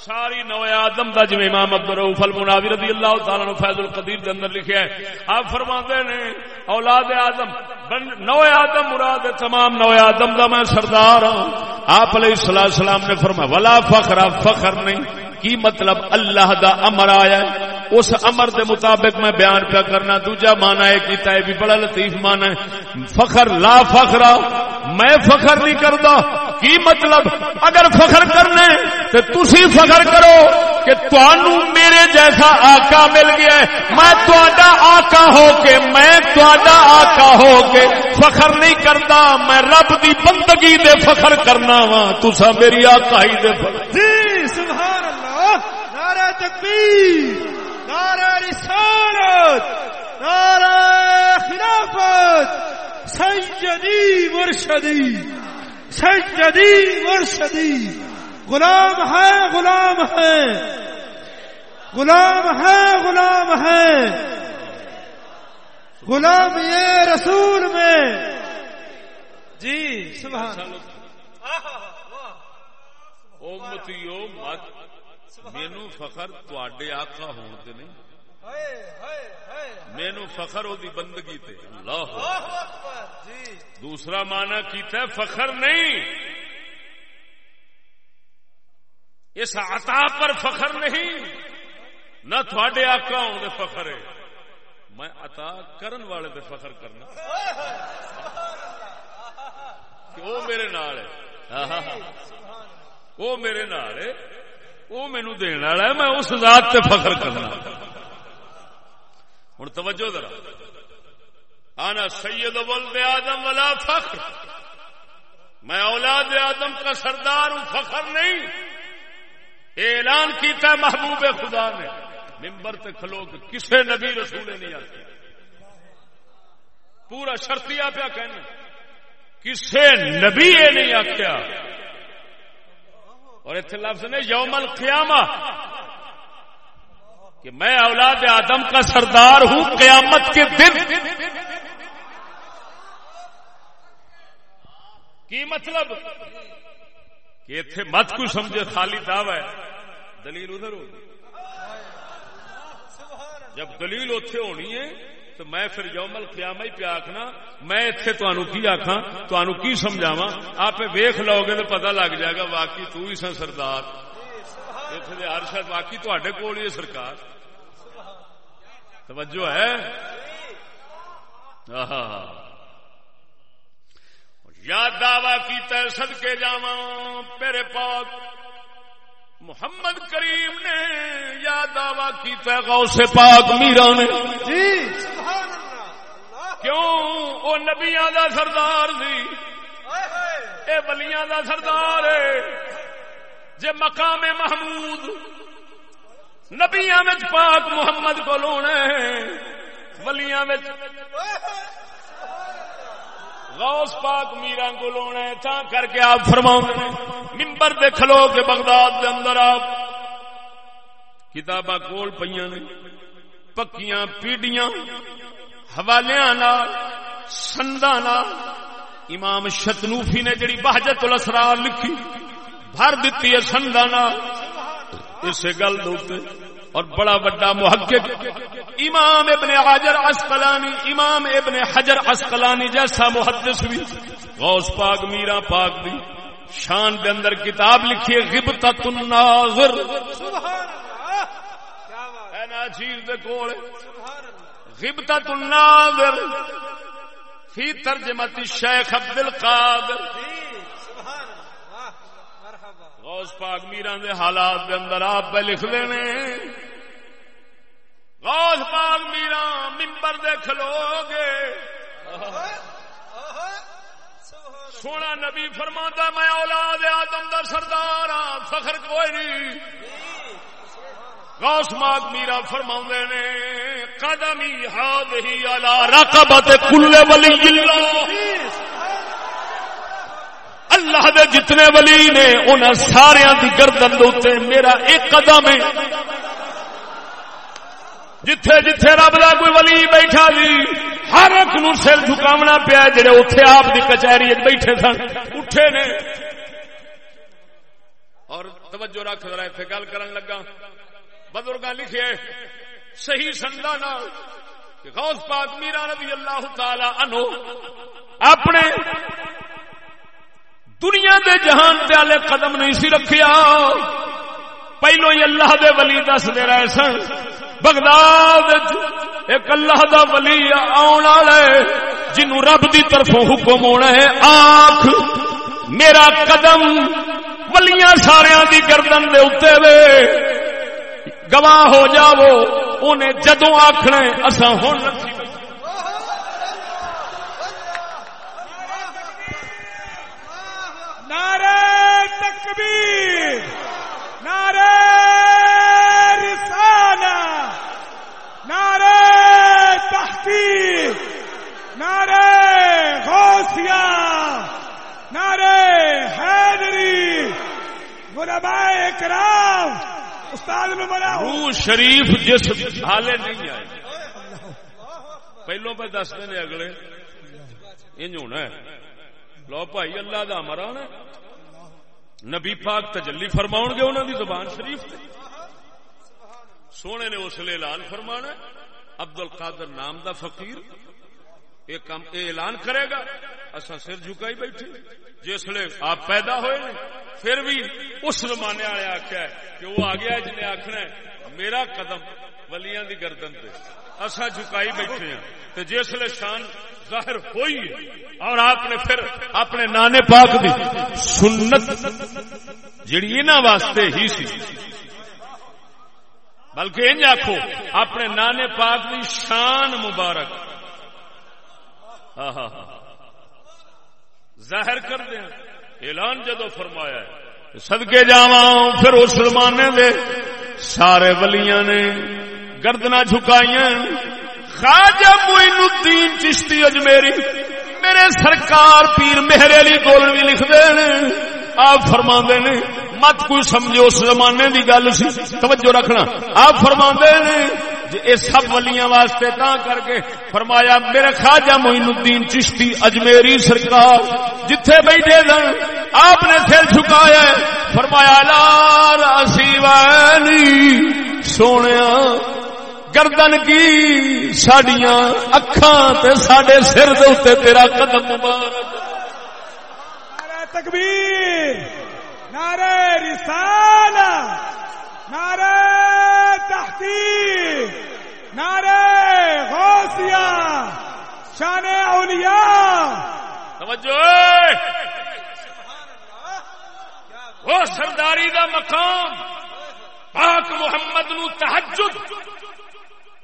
B: ساری نو آدم دا جی امام عبد الروف المناوی رضی اللہ تعالی عنہ فیض القدیر دے اندر لکھیا ہے۔ آپ فرماندے نے، اولاد آدم نو آدم مراد تمام نو آدم دا میں سردار ہوں آپ علیہ السلام نے فرمایا، ولا فخر فخر نہیں۔ کی مطلب اللہ دا امر آیا ہے؟ اس امر دے مطابق میں بیان پیا کرنا، دوجا مانا ہے کیتا ہے بھی بڑا لطیف مانا ہے۔ فخر، لا فخر میں فخر نہیں کرتا۔ کی مطلب؟ اگر فخر کرنا تو تسی فخر کرو کہ تانوں میرے جیسا آقا مل گیا ہے۔ میں تہاڈا آقا ہو کے، میں تہاڈا آقا ہو کے فخر نہیں کرتا۔ میں رب دی بندگی دے فخر کرنا وا تسا میری آقا دے فخر۔
A: جی سبحان تکبیر نعرہ رسالت نعرہ خلافت. سیدی مرشدی سیدی مرشدی غلام ہے غلام ہے. غلام ہے غلام ہے. غلام یہ رسول میں. جی سبحان
B: امتیو مت مینو فخر تے آقا ہون تے نہیں۔ مینو فخر وہ بندگی تے۔ اللہ۔ دوسرا مانا کیتا ہے فخر نہیں۔ اس عطا پر فخر نہیں۔ نہ تھوڑے آقا ہوں دے فخر ہے۔ میں عطا کرن والے دے فخر کرنا۔ کہ وہ میرے نال ہے۔ وہ میرے نال ہے۔ وہ مینو دن والا ہے، میں اس ذات تے فخر کرنا۔ ہوں توجہ ذرا۔ آنا سید ولد آدم ولا فخر۔ میں اولاد آدم کا سردار ہوں، فخر نہیں۔ اعلان کیتا ہے محبوب خدا نے۔ ممبر تے کھلو کے کسے نبی رسول نہیں آتے۔ پورا شرطیا پیا کہنا۔ کسے نبی یہ نہیں آخیا اور اتنے لفظ نے یوم القیامہ کہ میں اولاد آدم کا سردار ہوں قیامت کے دن کی مطلب کہ اتنے مت کو سمجھے خالی دعوی ہے۔ دلیل ادھر ہو جب دلیل اتے ہونی ہے تو میں پھر یومل قیامہ ہی پیا آخنا میں اتنے تمہوں کی آخا تمہوں کی سمجھاوا آپ ویخ لو گے تو پتا لگ جائے گا، واقعی تو ہی سن سردار۔ اتنے ہر شاید واقعی تے کول ہی سرکار۔ توجہ ہے؟ یا دعوی کی سد کے جا میرے پاک۔ محمد کریم نے یا دعوی کیا غوث پاک میرا نے۔
A: جی
B: کیوں؟ وہ نبیاں دا سردار سی۔ اے بلیاں دا سردار ہے جے مقام محمود نبیاں وچ پاک محمد کو لونا ہے ولیاں وچ غوث پاک میرا کو لونا ہے تا کر کے آپ فرماؤں ممبر دے کھلو کے بغداد دے اندر آپ کتاباں کول پئیاں نے، پکیاں پیڑیاں حوالیاں نال، سنداں نال۔ امام شتنوفی نے جڑی بہجت الاسرار لکھی، بھر دیتی ہے سنداں نال۔ اسے گل دوتے اور بڑا بڑا محقق امام ابن حجر اسقلانی، امام ابن حجر اسقلانی جیسا محدث بھی، غوث پاک، میرا پاک دی شان دے اندر کتاب لکھی ہے غبطت الناظر۔ اے ناچیر دے کول۔ غبطت الناظر۔ فی ترجمت الشیخ عبد القادر غوث پاک میران دے حالات دے اندر آپ پہ لکھ لینے غوث پاک میران ممبر دے کھلو گے۔ سونا نبی فرما میں اولاد آدم دا سردار ہاں فخر کوئی نہیں۔ غوث ماگ میرا فرما نے، قدمی ہاد ہی رقبت کل ولی اللہ۔ اللہ دے جتنے ولی نے، انہاں سارے دی گردن دے میرا ایک قدم ہے۔ جتھے جتھے رب دا کوئی ولی بیٹھا سی ہر ایک نو سر جھکاونا پیا جڑے اوتھے آپ دی کچہری بیٹھے سن۔ اٹھے نے۔ اور توجہ رکھ، ذرا ایتھے گل کرن لگا۔ بزرگاں لکھے، صحیح سندا نہ کہ غوث پاک میرا رضی اللہ تعالی عنہ اپنے دنیا دے جہان دے آلے قدم نہیں سی رکھیا۔ پہلو ہی اللہ دے ولی دس دے رہے سن۔ بغداد ایک اللہ دا ولی آن والے جنو رب دی طرفوں حکم ہونا ہے۔ آنکھ، میرا قدم ولیاں سارے دی گردن دے اتے وے۔ گواہ ہو جاو انہیں جدو آخنا اصا ہوں
A: نعرہ تکبیر نعرہ رسالہ نعرہ تحقیق نعرہ غوثیہ نعرہ حیدری غلباء اکرام، استاد میں بنا
B: روح شریف جس حالے نہیں آئے۔ پہلو پہ دس دن اگلے۔ انج ہونا ہے۔ لو بھائی، اللہ دا امران ہے۔ نبی پاک تجلی فرماؤ گے انہوں دی زبان شریف تے۔ سونے نے اس لیے اعلان فرمانا عبد القادر نام دا فقیر ایک اعلان کرے گا۔ اصا سر جھکائی بیٹھے۔ جس آپ پیدا ہوئے نے، پھر بھی اس زمانے والے آخیا کہ وہ آ گیا جنہیں آخنا میرا قدم ولیاں دی گردن پہ اصا جھکائی بیٹھے ہیں۔ جس لیے شان ظاہر ہوئی اور آپ نے پھر اپنے نانے پاک دی سنت جڑی انہوں واسطے ہی سی۔ بلکہ انج آخو اپنے نانے پاک دی شان مبارک۔ ظاہر کر دیں۔ اعلان جدو فرمایا ہے سدکے جا پھر اس زمانے دے۔ سارے ولیاں نے گردنا جھکائیاں۔ خواجہ معین الدین چشتی اجمیری، میرے سرکار پیر مہر علی گول بھی لکھ دے۔ آپ فرما نے، مت کوئی سمجھو اس زمانے دی گل سی۔ توجہ رکھنا۔ آپ فرما نے جی یہ سب ولیاں واسطے تا کر کے فرمایا، میرے خواجہ معین الدین چشتی، اجمیری سرکار، جتھے بیٹھے سن، آپ نے سر جھکایا فرمایا لال اسی سونے گردن کی سڈیا اکھان سڈے سر دے تیرا قدم مبارک۔
A: تکبیر، نعرہ رسالہ نعرہ تحقیق، نعرہ غوثیہ، شان اولیاء۔
B: توجہ! وہ سرداری دا مقام، پاک محمد نو تحجد،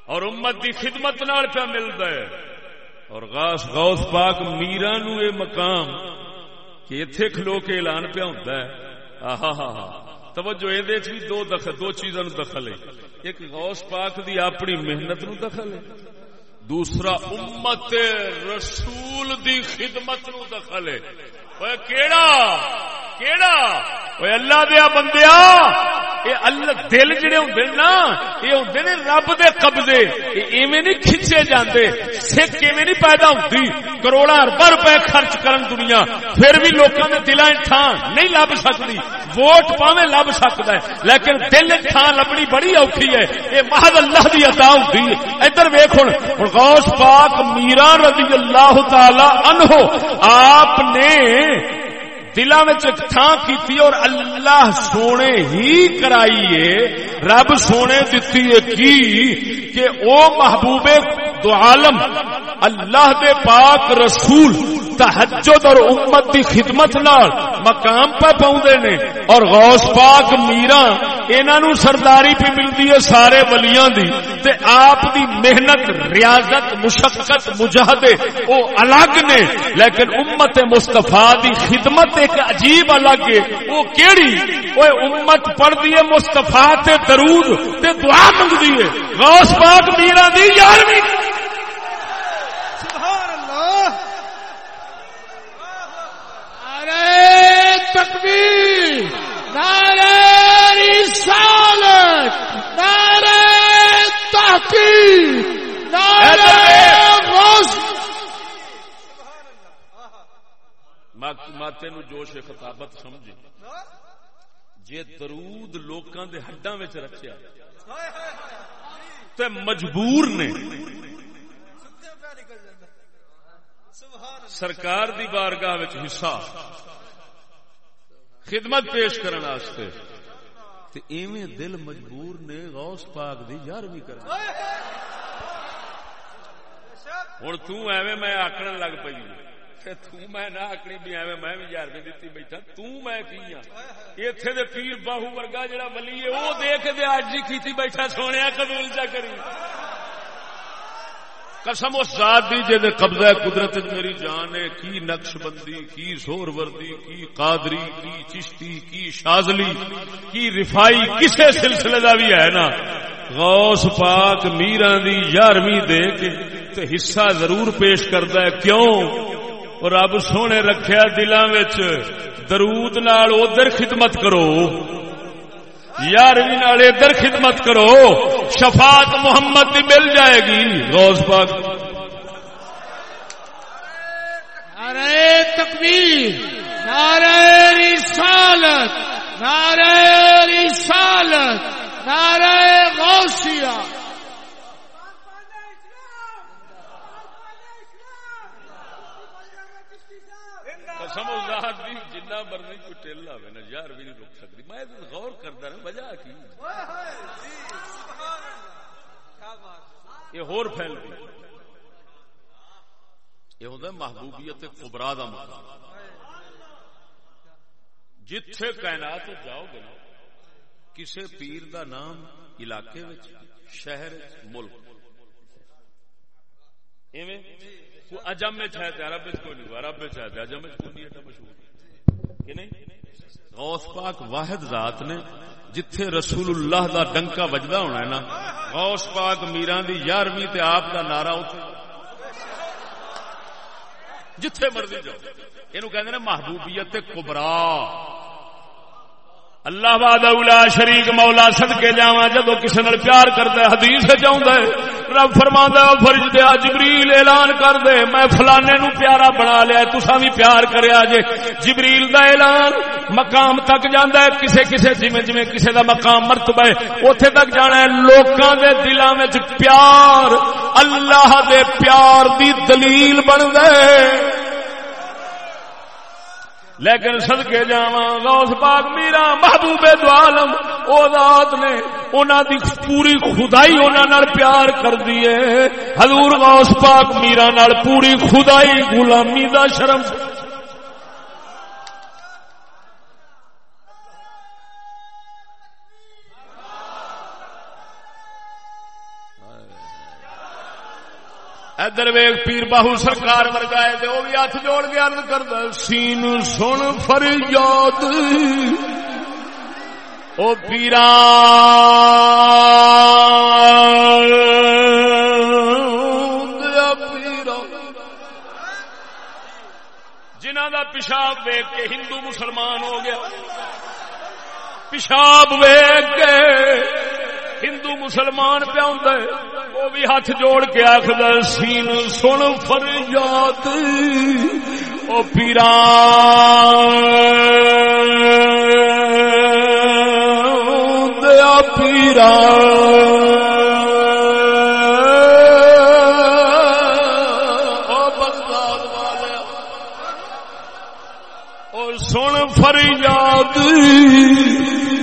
B: اور امت دی خدمت نال پہ ملتا ہے۔ اور غاس غوث پاک میرا نو اے مقام کہ اتے کھلو کے اعلان پیا ہوتا ہے آہا ہا ہا توجہ یہ بھی دو دخل دو چیزوں دخل ہے ایک غوث پاک دی اپنی محنت نو دخل ہے دوسرا امت رسول دی خدمت نو دخل ہے کیڑا کیڑا اللہ دیا بندیا یہ اللہ دل جڑے ہوں نا، یہ ہوں نے رب دے قبضے۔ ایویں نہیں کھچے جاندے، سکھ ایویں نہیں پیدا ہوتی کروڑا اربا روپے خرچ کرن دنیا، پھر بھی لوگوں نے دلان تھان نہیں لب سکتی ووٹ پاوے لب سکتا ہے، لیکن دل تھان لبنی بڑی اوکھی ہے۔ یہ محض اللہ دی عطا ہوتی ہے۔ ادھر ویخ ہوں غوث پاک میرا رضی اللہ تعالی عنہ، آپ نے دلوں میں تھان کیتی اور اللہ سونے ہی کرائیے، رب سونے دیتی ہے کی کہ او محبوب دو عالم، اللہ دے پاک رسول تحجد اور امت دی خدمت نال مقام پہ پاؤں نے اور غوث پاک میرا
C: انہوں سرداری بھی ملتی ہے سارے ولیاں دی تے آپ دی محنت، ریاضت، مشقت، مجاہدے او الگ نے، لیکن امت مستفا دی خدمت ایک عجیب الگ ہے۔ وہ کیڑی؟ وہ امت پڑھ دیے مستفا تے درود تے دعا منگ دیے غوث پاک میرا دی یارویں
D: تکبیر۔ نعرہ رسالت، نعرہ تحقیق، نعرہ غوث۔
B: ماتے نو جوش خطابت سمجھے جے درود لوکاں دے ہڈاں وچ رکھیا۔ تے مجبور نے۔ سرکار دی بارگاہ وچ حصہ۔ خدمت پیش کرنے واسطے۔ تے ایویں دل مجبور نے غوث پاک دی یارویں کر ہوں تیویں میں آکڑ لگ پی میں نہ آکڑی بھی ایویں میں بھی یارویں دیتی بیٹھا۔ میں کی ہاں؟ اتنے دے پیر باہو ورگا جڑا ولی ہے وہ دیکھ دے اج ہی کیتی بیٹھا سونے قبول چا کری۔ قسم اس ذات دی جے قبضہ قدرت میری جان ہے، کی نقش بندی، کی زور وردی، کی قادری، کی چشتی، کی شازلی کی رفائی کسے سلسلے دا بھی ہے نا؟ غوث پاک میران دی یارویں دے کے تے حصہ ضرور پیش کرتا ہے۔ کیوں؟ اور رب سونے رکھیا دلان وچ درود نال ادھر خدمت کرو۔ یارویں ادھر خدمت کرو شفاعت محمد کی مل جائے گی۔ روز پاک۔
D: نعرہ تکبیر نعرہ رسالت نعرہ رسالت نعرہ غوثیہ۔
B: سمجھ جنہ مرضی کوئی ٹل آئے نا یار بھی میں غور کرتا رہا وجہ کی؟ یہ ہور پھیل گئی۔ یہ ہوتا محبوبیت خبرا کا مقام۔ جتھے کائنات جاؤ گے نا، کسے پیر دا نام علاقے شہر ملک۔ اجم میں چاہتے عرب کو نہیں عرب میں چاہتے اجم میں نہیں ایڈا مشہور۔ کہ نہیں؟ غوث پاک واحد ذات نے جتھے رسول اللہ دا ڈنکا وجدا ہونا ہے نا، غوث پاک میران دی یارویں تے آپ دا نعرہ اتنے جتھے مرضی جاؤ۔ یہ کہتے نے محبوبیت کبرا۔ اللہ باد اولا شریک مولا سد کے جا جدو کسی نال پیار کرتا ہے حدیث چاہتا ہے، رب فرما فرج دیا جبریل اعلان کر دے، میں فلانے نو پیارا بنا لیا تسا بھی پیار کریا جے۔ جبریل دا اعلان مقام تک جانا ہے، کسے کسے جویں جویں کسے دا مقام مرتبہ ہے۔ اوتھے تک جانا ہے، لوکاں دے دلاں وچ پیار، اللہ دے پیار دی دلیل بن گئے لیکن سدکے جا غوث پاک میرا محبوب دعالم او ذات نے انہاں دی پوری خدائی انہاں نال پیار کر دیے حضور غوث پاک میرا نال پوری خدائی، غلامی دا شرم ادھر ویگ پیر باہو سرکار ورگا ورگائے وہ بھی ہاتھ جوڑ کے ارد کر سین سن فریاد۔ او پیرا۔ جنہ دا پیشاب ویگ کے ہندو مسلمان ہو گیا، پیشاب ویگ کے ہندو مسلمان پہ آ وہ بھی ہاتھ جوڑ کے آخر سین سن فریاد، او پیرا دیا پیرا سن فریاد،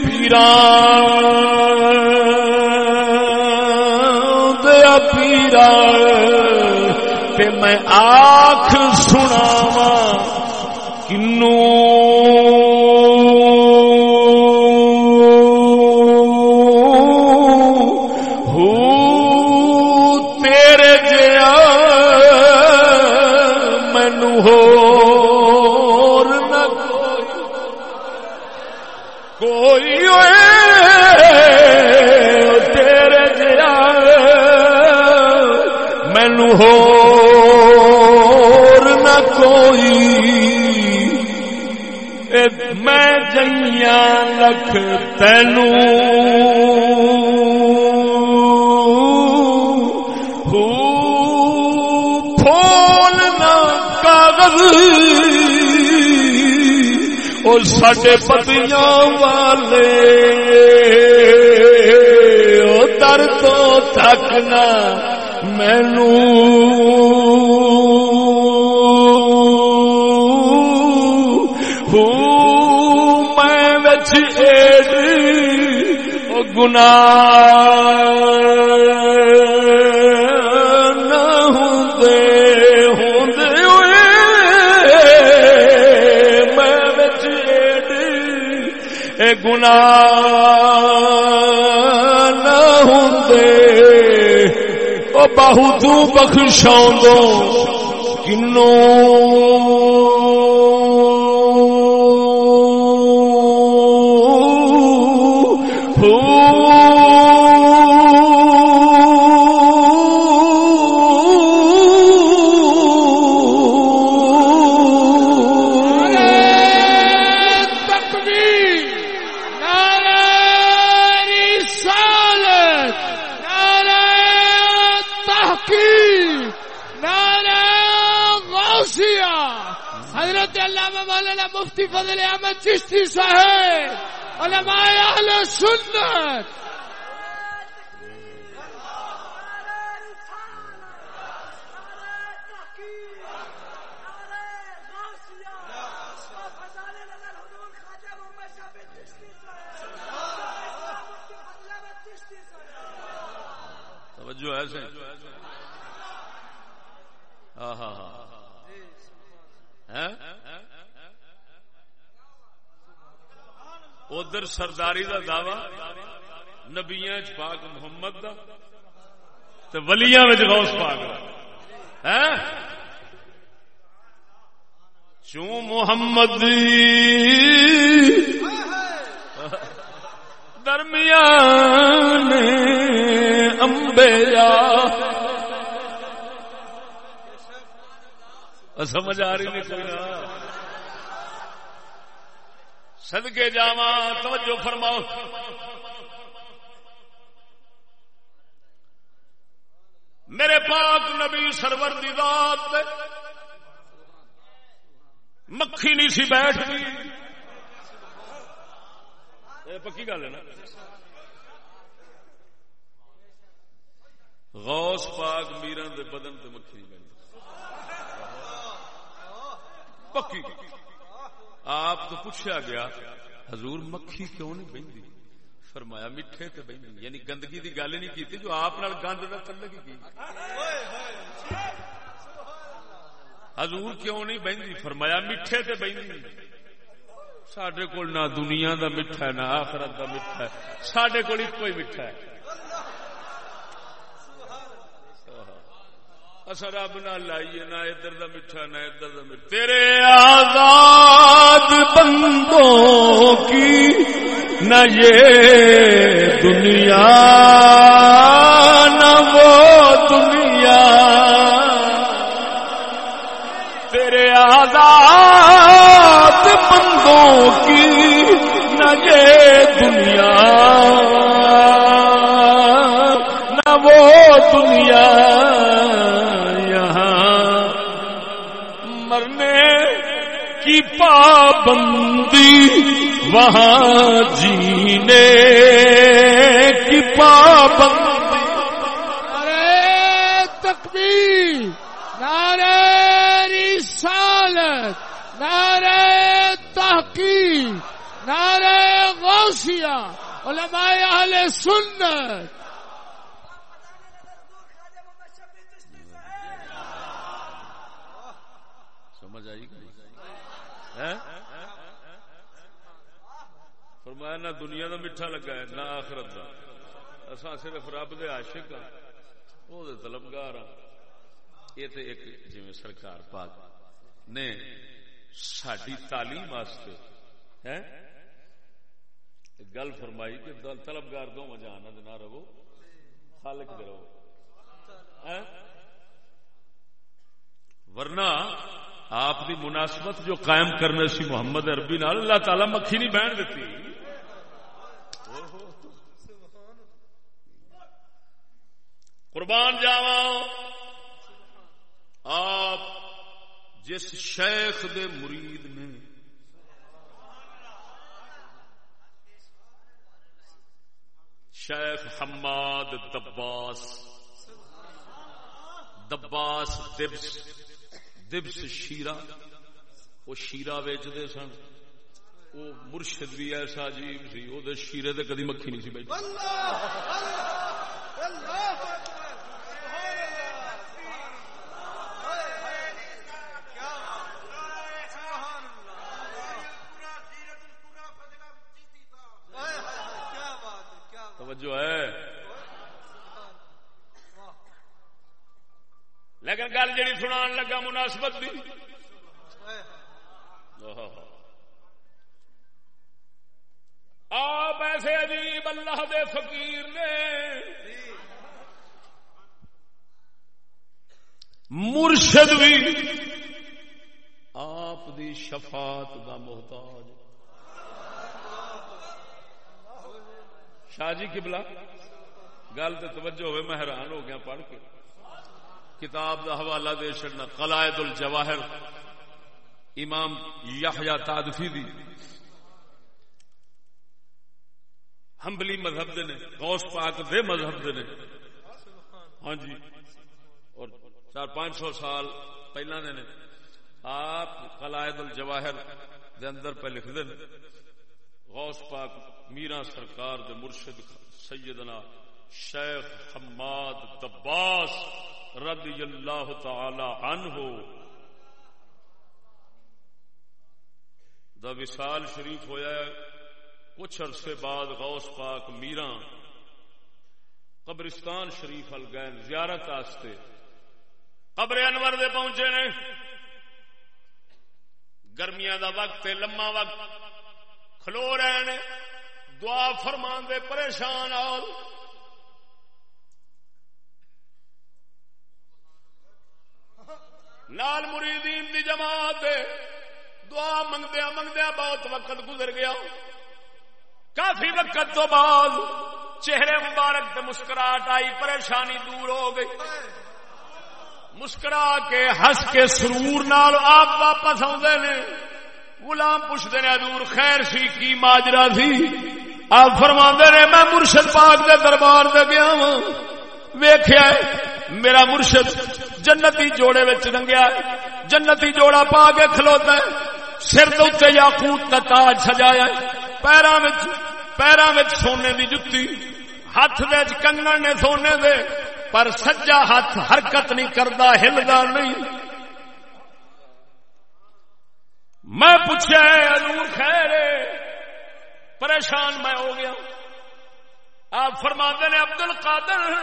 B: پیران۔ پیرا میں آ
C: ہور نہ کوئی میں جئیا لکھ تینوں پھول نہ کاغذ۔ اور سڈے پتیاں والے۔ در تو تک نہ۔ مینو میں بچ گنا نہ بہت دو
B: کنو سرداری دا دعوی، نبیاں چ پاک محمد دا، تے ولیاں وچ غوث پاک دا۔ ہیں؟ چوں محمد درمیان امبیا سمجھ آ رہی نہیں کوئی نہ سدکے جاوا توجہ فرماؤ۔ میرے پاک نبی سرور دی رات مکھی نہیں سی بیٹھ گئی پکی گل ہے نا۔ غوث پاک میران دے بدن تے مکھی نہیں۔ بیٹھ پکی۔ گل آپ تو پوچھا گیا، حضور مکھی کیوں نہیں بہتی فرمایا، میٹھے تے بہتی یعنی گندگی دی گل نہیں کی جو آپ نال گند کا تعلق ہی کی حضور کیوں نہیں بہتی فرمایا، میٹھے تے بہتی سڈے کول نہ دنیا دا میٹھا ہے، نہ آخرت دا میٹھا ہے سڈے کول ایک ہی میٹھا ہے۔ اصا رب نہ لائیے، نہ ادھر دا میٹھا، نہ ادھر دا میٹھا۔ تیرے آزاد بندوں کی، نہ یہ دنیا، نہ وہ دنیا۔ تیرے آزاد بندوں کی، نہ یہ دنیا، نہ وہ دنیا۔ پابندی وہاں جینے کی پابندی۔
D: نعرہ تکبیر، نعرہ رسالت، نعرہ تحقیق، نعرہ غوثیہ، علماء اہل سنت
B: سمجھ آئی گئی فرمایا نہ دنیا دا میٹھا لگا ہے، نہ آخرت دا۔ اصا صرف رب دے عاشق ہاں وہ طلبگار ہاں۔ یہ تے ایک جی سرکار پاک نے ساری تعلیم واسطے گل فرمائی کہ طلبگار دو مجانا نہ رہو، خالق دے رہو۔ ورنہ آپ دی مناسبت جو قائم کرنے سی محمد عربی نال، اللہ تعالی مکھی نہیں بہن دیتی۔ قربان جاوا آپ جس شیخ دے مرید نے شیخ حماد دباس دباس دبس دبس شیرا وہ شیرا ویچتے سن۔ وہ مرشد بھی ایسا عجیب سی، وہ شیرے تے کدی مکھی نہیں سی بیٹھی۔ توجہ ہے۔ لیکن گل جڑی سنان لگا مناسبت بھی آپ ایسے عجیب اللہ دے فقیر نے مرشد بھی آپ دی شفاعت دا محتاج۔ شاہ جی کبلا گل تو توجہ ہوئے، میں حیران ہو گیا پڑھ کے۔ کتاب دا حوالہ دے چڑنا قلائد الجواہر امام یحییٰ تادفی دی۔ ہمبلی مذہب دے نے، غوث پاک دے مذہب دے نے۔ ہاں جی۔ اور چار پانچ سو سال پہلا نے۔ آپ قلائد الجواہر دے اندر پہ لکھ دے غوث پاک میرا سرکار دے مرشد سیدنا شیخ حماد دباس رضی اللہ تعالی عنہ۔ دا وصال شریف ہویا ہے۔ کچھ عرصے بعد غوث پاک میرا قبرستان شریف ال گئے زیارت آستے قبر انور دے پہنچے نے۔ گرمیاں دا وقت لما وقت کھلو رہے نے۔ دعا فرمان دے پریشان آل۔ لال مریدین دی جماعت دے دعا منگدیا منگدیا بہت وقت گزر گیا۔ کافی وقت تو بعد چہرے مبارک تے مسکراہٹ آئی، پریشانی دور ہو گئی۔ مسکرا کے ہس کے سرور نال آپ واپس آدھے نے۔ غلام پوچھتے نے دور خیر سی، کی ماجرا سی؟ آپ فرما نے، میں مرشد پاک دے دربار دے گیا ہوں ویخیا میرا مرشد جنتی جوڑے رنگیا جنتی جوڑا پا کے کھلوتا ہے۔ سر دے یاقوت کا تاج سجایا پیروں پیروں سونے دی جتی ہاتھ دے کنگن نے سونے دے پر سجا ہاتھ حرکت نہیں کرتا ہلدا نہیں میں پوچھا حضور خیر پریشان میں ہو گیا آپ فرما نے ابدل قادر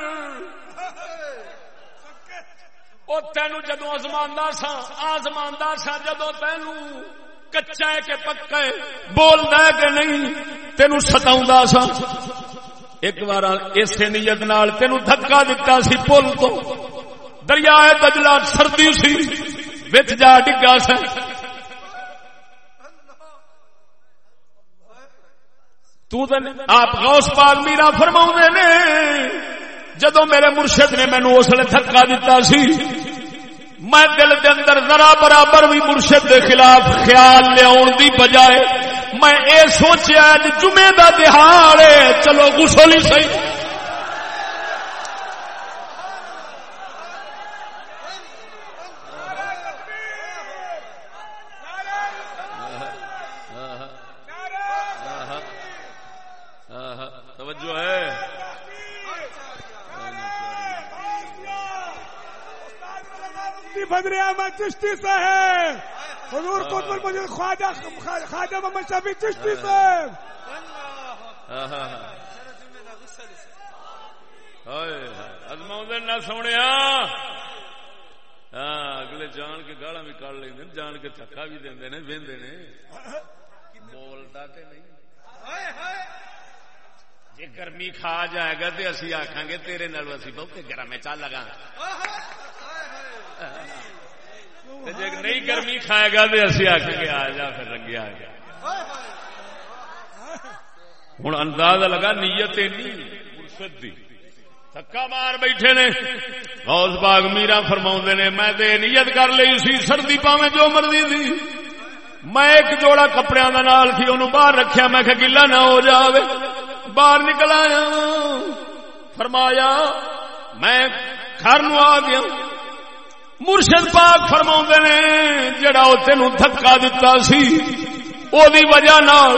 B: وہ تینو جدو آزمانا سا آزمانا سا جدو تینو کچا ہے کہ پکا ہے؟ بولنا ہے کہ نہیں؟ تینو ستا سا۔ ایک بار اسی نیت نال تینو دھکا دتا سی پل تو۔ دریا دجلا سردی سی بچ جا ڈگا سا۔ آپ غوث پاک میرا فرما نے جدو میرے مرشد نے مینو اس لیے دھکا دتا سی میں دل دے اندر ذرا برابر بھی مرشد دے خلاف خیال لیا دی بجائے میں اے سوچیا جمعے دا دہاڑ چلو گسل ہی صحیح توجہ ہے
A: بدر احمد چشتی سے ہے حضور قطب مجھے خواجہ خواجہ محمد شفیع چشتی سے
B: ازما نہ سونے ہاں اگلے
E: جان کے گالا بھی کڑ لیں جان کے تھکا بھی دے نے بولتا تے نہیں۔ جی گرمی کھا جائے گا تو اسی آخان گے تیرے نال اسی بہتے گرم ہے، چل لگا جی نہیں گرمی کھائے گا تو اسی آخان گے، آ جا پھر رنگے آ گیا ہوں اندازہ لگا نیت مرشد دی۔ تھکا مار بیٹھے نے۔ غوث باغ میرا فرما نے، میں تے نیت کر لی سی، سردی پاوے جو مرضی تھی میں ایک جوڑا کپڑے کا نال سی انہوں باہر رکھیا، میں کہ گلا نہ ہو جاوے۔ باہر نکل آیا فرمایا میں گھر نو آ گیا مرشد پاک فرما نے جڑا وہ تین دھکا دتا سی او دی وجہ نال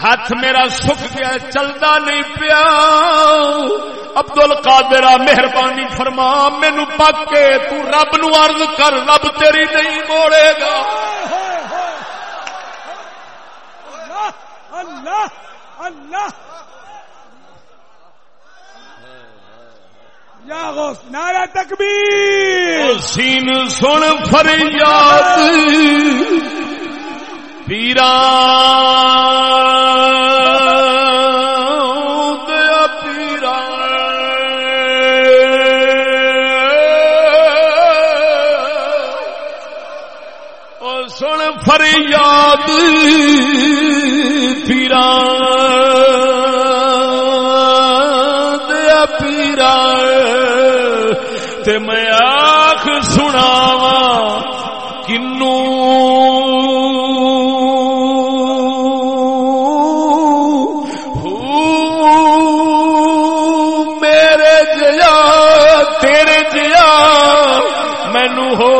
E: ہاتھ میرا سکھ گیا چلتا نہیں پیا ابدل قادر مہربانی فرما مینو پک کے تو رب نو عرض کر رب تیری نہیں موڑے گا
A: اللہ اللہ یا غوث نعرہ تکبیر!
B: سین سن فریاد پیرا فریاد پیرا تے میں آخ سناوا کنو میرے جیا تیرے جیا مینو ہو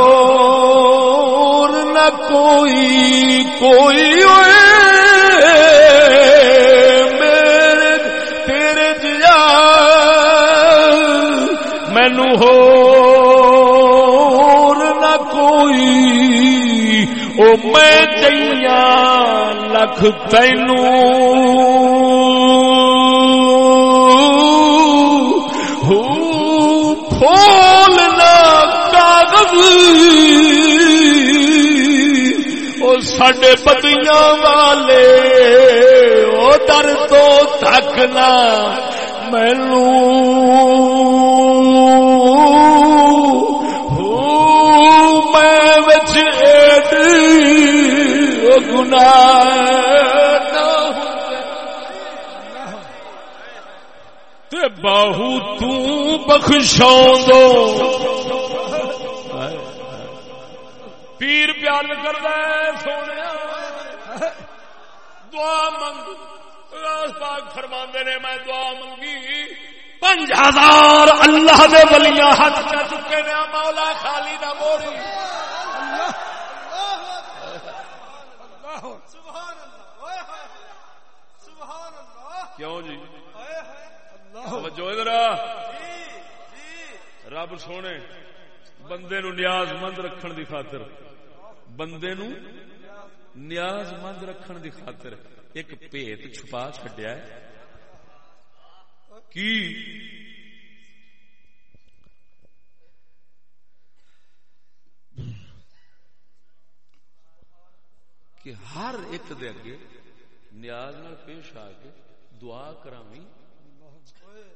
B: نہ کوئی کوئی مینو ہو نہ کوئی، او میں چیا لکھ تینوں ہو پھولنا کاغذ۔ او سڈے بدیاں والے، او در تو تھکنا مینو گنا باہو تخشوں دو پیر پیار کرتا ہے سونے دعا منگ۔ پاک فرما نے میں دعا منگی۔ پنج ہزار اللہ دے ولیاں ہاتھ چکے نے مولا خالی نہ موڑی کیوں جی؟ توجہ ادھر رب سونے بندے نو نیاز مند رکھن دی خاطر۔ بندے نو نیاز مند رکھن دی خاطر ایک پیت چھپا چڈیا ہے۔ کی؟ کہ ہر ایک دے اگے نیاز نال پیش آ کے دعا کراوی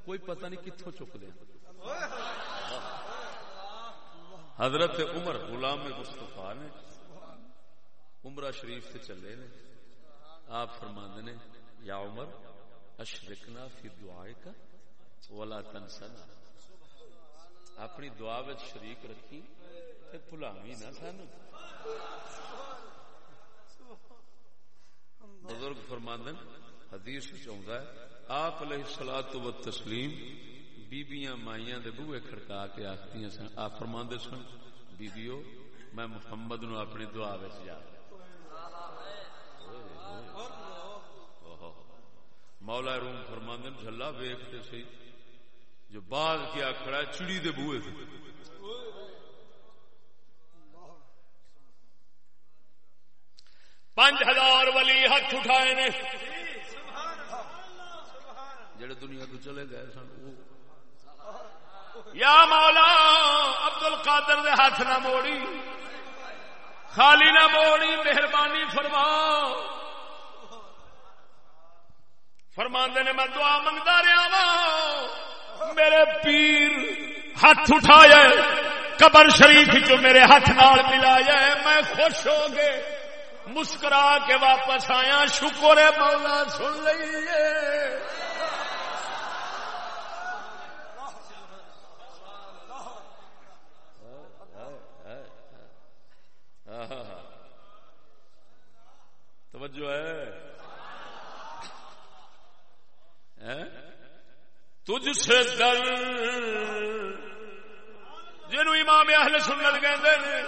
B: کوئی پتہ نہیں کتوں چک دیا حضرت عمر غلام مصطفیٰ نے عمرہ شریف سے چلے نے۔ آپ فرماندے نے، یا عمر، اشرکنا فی دعائے کا ولا تنسنا۔ اپنی دعا وچ شریک رکھی تے بھلاوی نہ سانو بزرگ فرماندن حدیث چاہتا ہے، آپ علیہ الصلوۃ و تسلیم بیبیاں مائیاں دے بوئے کھڑکا کے آختی سن، آپ فرماندے سن، بیبیو، میں محمد نو اپنی دعا وچ جا مولا روم فرماندن جھلا ویکھتے سی، جو بعد کیا کھڑا ہے، چڑی دے بوئے تھے پانچ ہزار ولی ہاتھ اٹھائے نے۔ جڑے دنیا تو چلے گئے سن، وہ یا مولا ابدل قادر دے ہاتھ نہ موڑی، خالی نہ موڑی، مہربانی فرما فرماندے نے، میں دعا منگتا رہا وا میرے پیر ہاتھ اٹھایا قبر شریف جو میرے ہاتھ نال ملایا میں خوش ہو گئے۔ مسکرا کے واپس آیا، شکر ہے مولا، سن لیے توجہ ہے؟ تجھ سے در جنو امام اہل سنت کہندے نے۔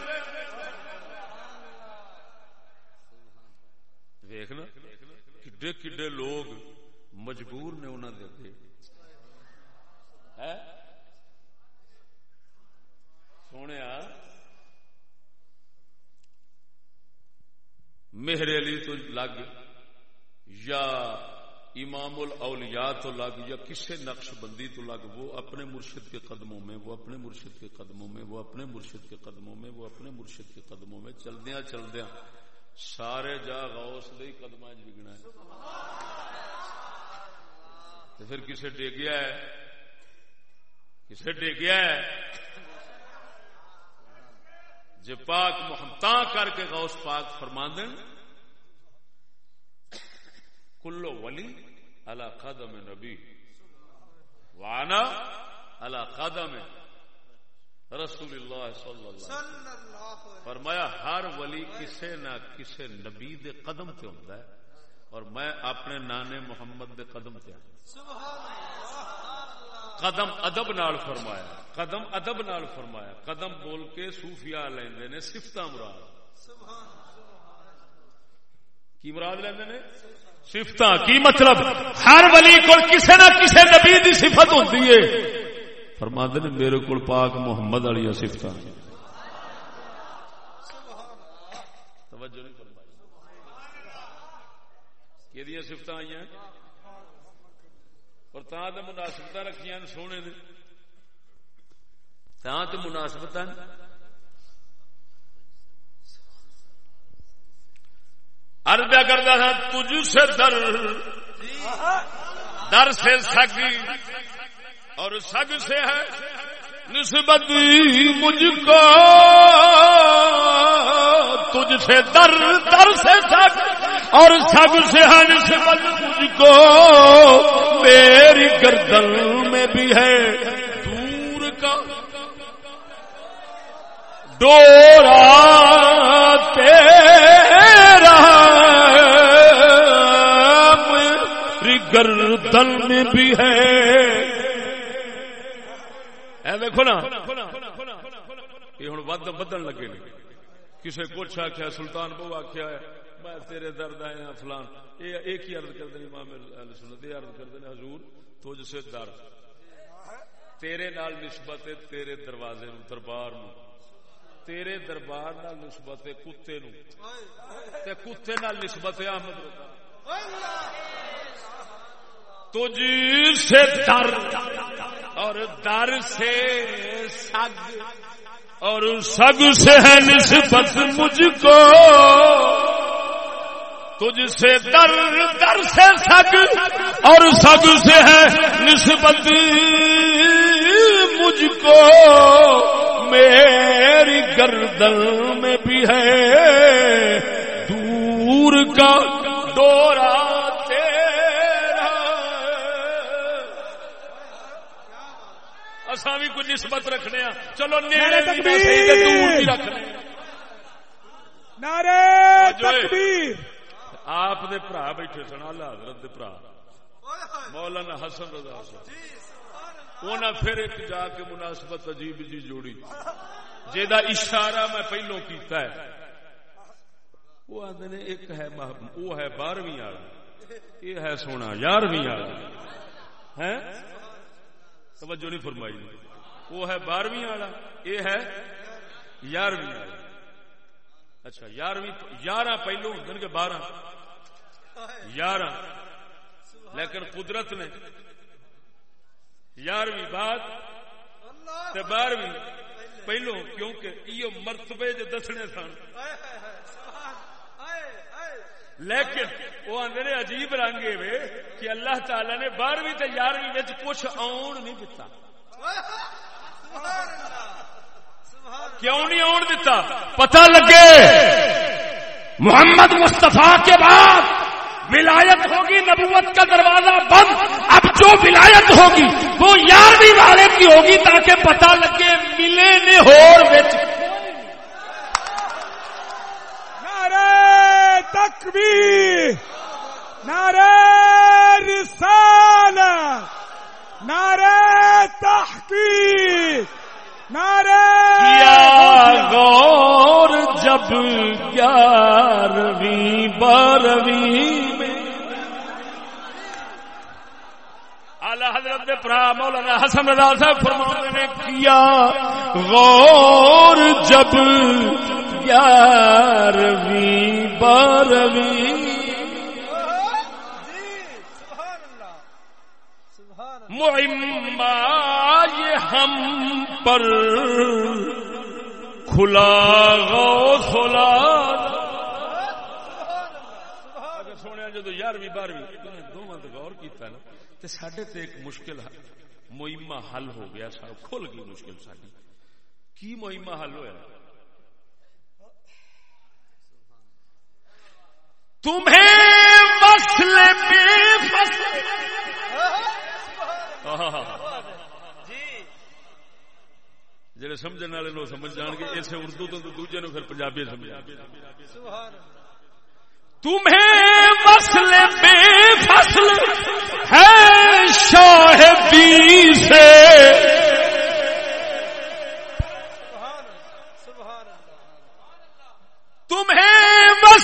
B: دیکھنا کڈے کڈے لوگ مجبور نے انہوں دے اگے ہیں؟ سونے مہر علی تو لگ یا امام الاولیاء تو لگ یا کسی نقش بندی تو لگ، وہ اپنے مرشد کے قدموں میں، وہ اپنے مرشد کے قدموں میں، وہ اپنے مرشد کے قدموں میں، وہ اپنے مرشد کے قدموں میں چلدیا چلدیا سارے جا غوث دے قدم بگنا ہے۔ تو پھر کسے ڈگیا ہے؟ کسے ڈگیا ہے؟ جے پاک محمتا کر کے غوث پاک فرما دین کلو ولی اللہ قدم نبی وانا اللہ قدم رسول اللہ صلی اللہ علیہ فرمایا ہر ولی کسے نہ کسے نبی دے قدم تے ہوتا ہے اور میں اپنے نانے محمد دے قدم تے قدم ادب نال فرمایا قدم ادب نال فرمایا۔ قدم بول کے صوفیاء لیندے نے صفتاں مراد۔ کی مراد لیندے نے؟ صفتاں کی مطلب؟ ہر ولی کو کسے نہ کسے نبی دی صفت ہوندی ہے۔ فرماندے نے میرے کول پاک محمد والی صفتاں۔ توجہ آئی ہیں؟ اور تا تے مناسبت رکھیاں سونے نے۔ تا تے مناسبت عرض کرتا تھا، تجھ سے در در سے سگ۔ اور سگ سے ہے نسبت مجھ کو۔ تجھ سے در در سے سگ۔ اور سگ سے ہے نسبت مجھ کو۔ میری گردن میں بھی ہے دور کا۔ ڈورا تیرا گردن میں بھی ہے۔ دیکھو نا، یہ ہوں ود بدن لگے نے۔ کسی کچھ آخیا سلطان بہو آخیا ہے، میں تیرے درد آئے ہیں، فلان۔ یہ ایک ہی عرض کرتے امام سنت، یہ عرض کرتے ہیں حضور، تجھ سے درد۔ تیرے نال نسبت ہے تیرے دروازے نو دربار نو تیرے دربار نال نسبت ہے کتے نو تے کتے نال نسبت ہے احمد رضا۔ تجھ سے در اور در سے سگ اور سگ سے ہے نسبت مجھ کو۔ تجھ سے در در سے سگ اور سگ سے ہے نسبت مجھ کو۔ میری گردن میں بھی ہے دور کا ڈورا اصا بھی کوئی نسبت رکھنے ہاں۔ چلو نیڑے بھی نہ صحیح تے دور بھی رکھنے۔
A: تکبیر!
B: آپ دے بیٹھے سن اللہ حضرت دے مولانا حسن رضا صاحب۔ انہاں پھر ایک جا کے مناسبت عجیب جی جوڑی۔ جیدا اشارہ میں پہلو کیتا ہے۔ وہ آدھے نے ایک ہے وہ ہے بارہویں والا یہ ہے سونا یارویں والا ہے توجہ نہیں فرمائی۔ وہ ہے بارہویں والا، یہ ہے یارویں والا۔ اچھا یارویں یارہ پہلو ہوتے یعنی کہ بارہ۔ یارہ۔ لیکن قدرت نے یارویں بعد
C: بارہویں پہلو کیونکہ یہ مرتبے جو دسنے سن۔ لیکن وہ آدھے نے عجیب رنگ وے کہ اللہ تعالی نے بارہویں تے یارویں کچھ آن نہیں دتا۔ کیوں نہیں آن دتا؟
B: پتہ لگے۔ محمد مصطفیٰ کے بعد ولایت ہوگی، نبوت کا دروازہ بند۔ اب جو ولایت ہوگی، وہ یارویں والے کی ہوگی تاکہ پتہ لگے، ملے نے ہور وچ
A: نعرہ تکبیر۔ نعرہ رسالت نعرہ تحقیق نعرہ
B: کیا غور جب گیارہویں بارہویں میں۔ اعلی حضرت دے پرا مولانا حسن رضا صاحب فرماتے نے کیا غور جب گیارہویں بارہویں معمہ یہ ہم پر کھلا غوث
C: اگر سونے جدو یارویں بارہویں دونوں غور کیتا نا تو سڈے تے ایک مشکل مہمہ حل ہو گیا کھل گئی مشکل ساری کی مہمہ حل ہوا
B: تمہیں مسل بے فصل
C: جڑے سمجھنے والے لوگ سمجھ جان گے اسے اردو تو دوجے نو پھر پنجابی سمجھا
B: تمہیں مسل بے فصل ہے شاہدی سے۔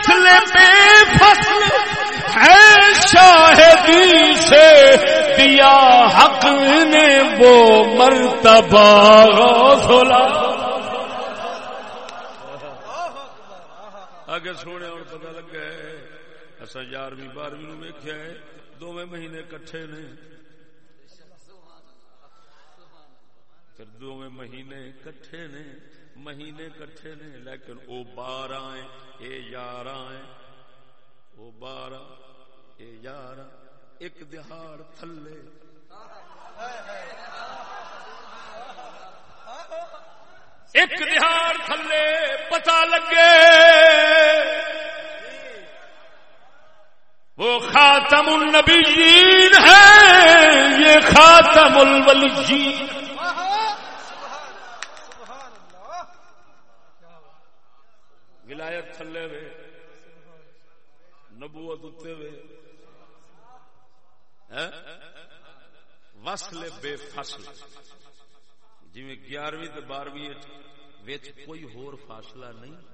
B: تمہیں مسل بے فصل ہے شاہدی سے۔ دیا حق نے وہ مرتبہ غوثلا
C: آگے سونے ہوں پتا لگا ہے اصا یارویں بارہویں نو ویکیا ہے دونوں مہینے کٹھے نے۔ پھر دونوں مہینے کٹھے نے۔ مہینے کٹھے نے، لیکن او بارہ ہیں، اے یارہ ہیں۔ او بارہ، اے یارہ، ایک دہاڑ تھلے۔
B: ایک دہاڑ تھلے پتا لگے۔ وہ خاتم النبیین ہے یہ خاتم الولیین
C: ولایت تھلے وے، نبوت اتنے وے۔ ہاں؟ وصل بے فصل۔ جی گیارہویں بارہویں کوئی ہور فاصلہ نہیں۔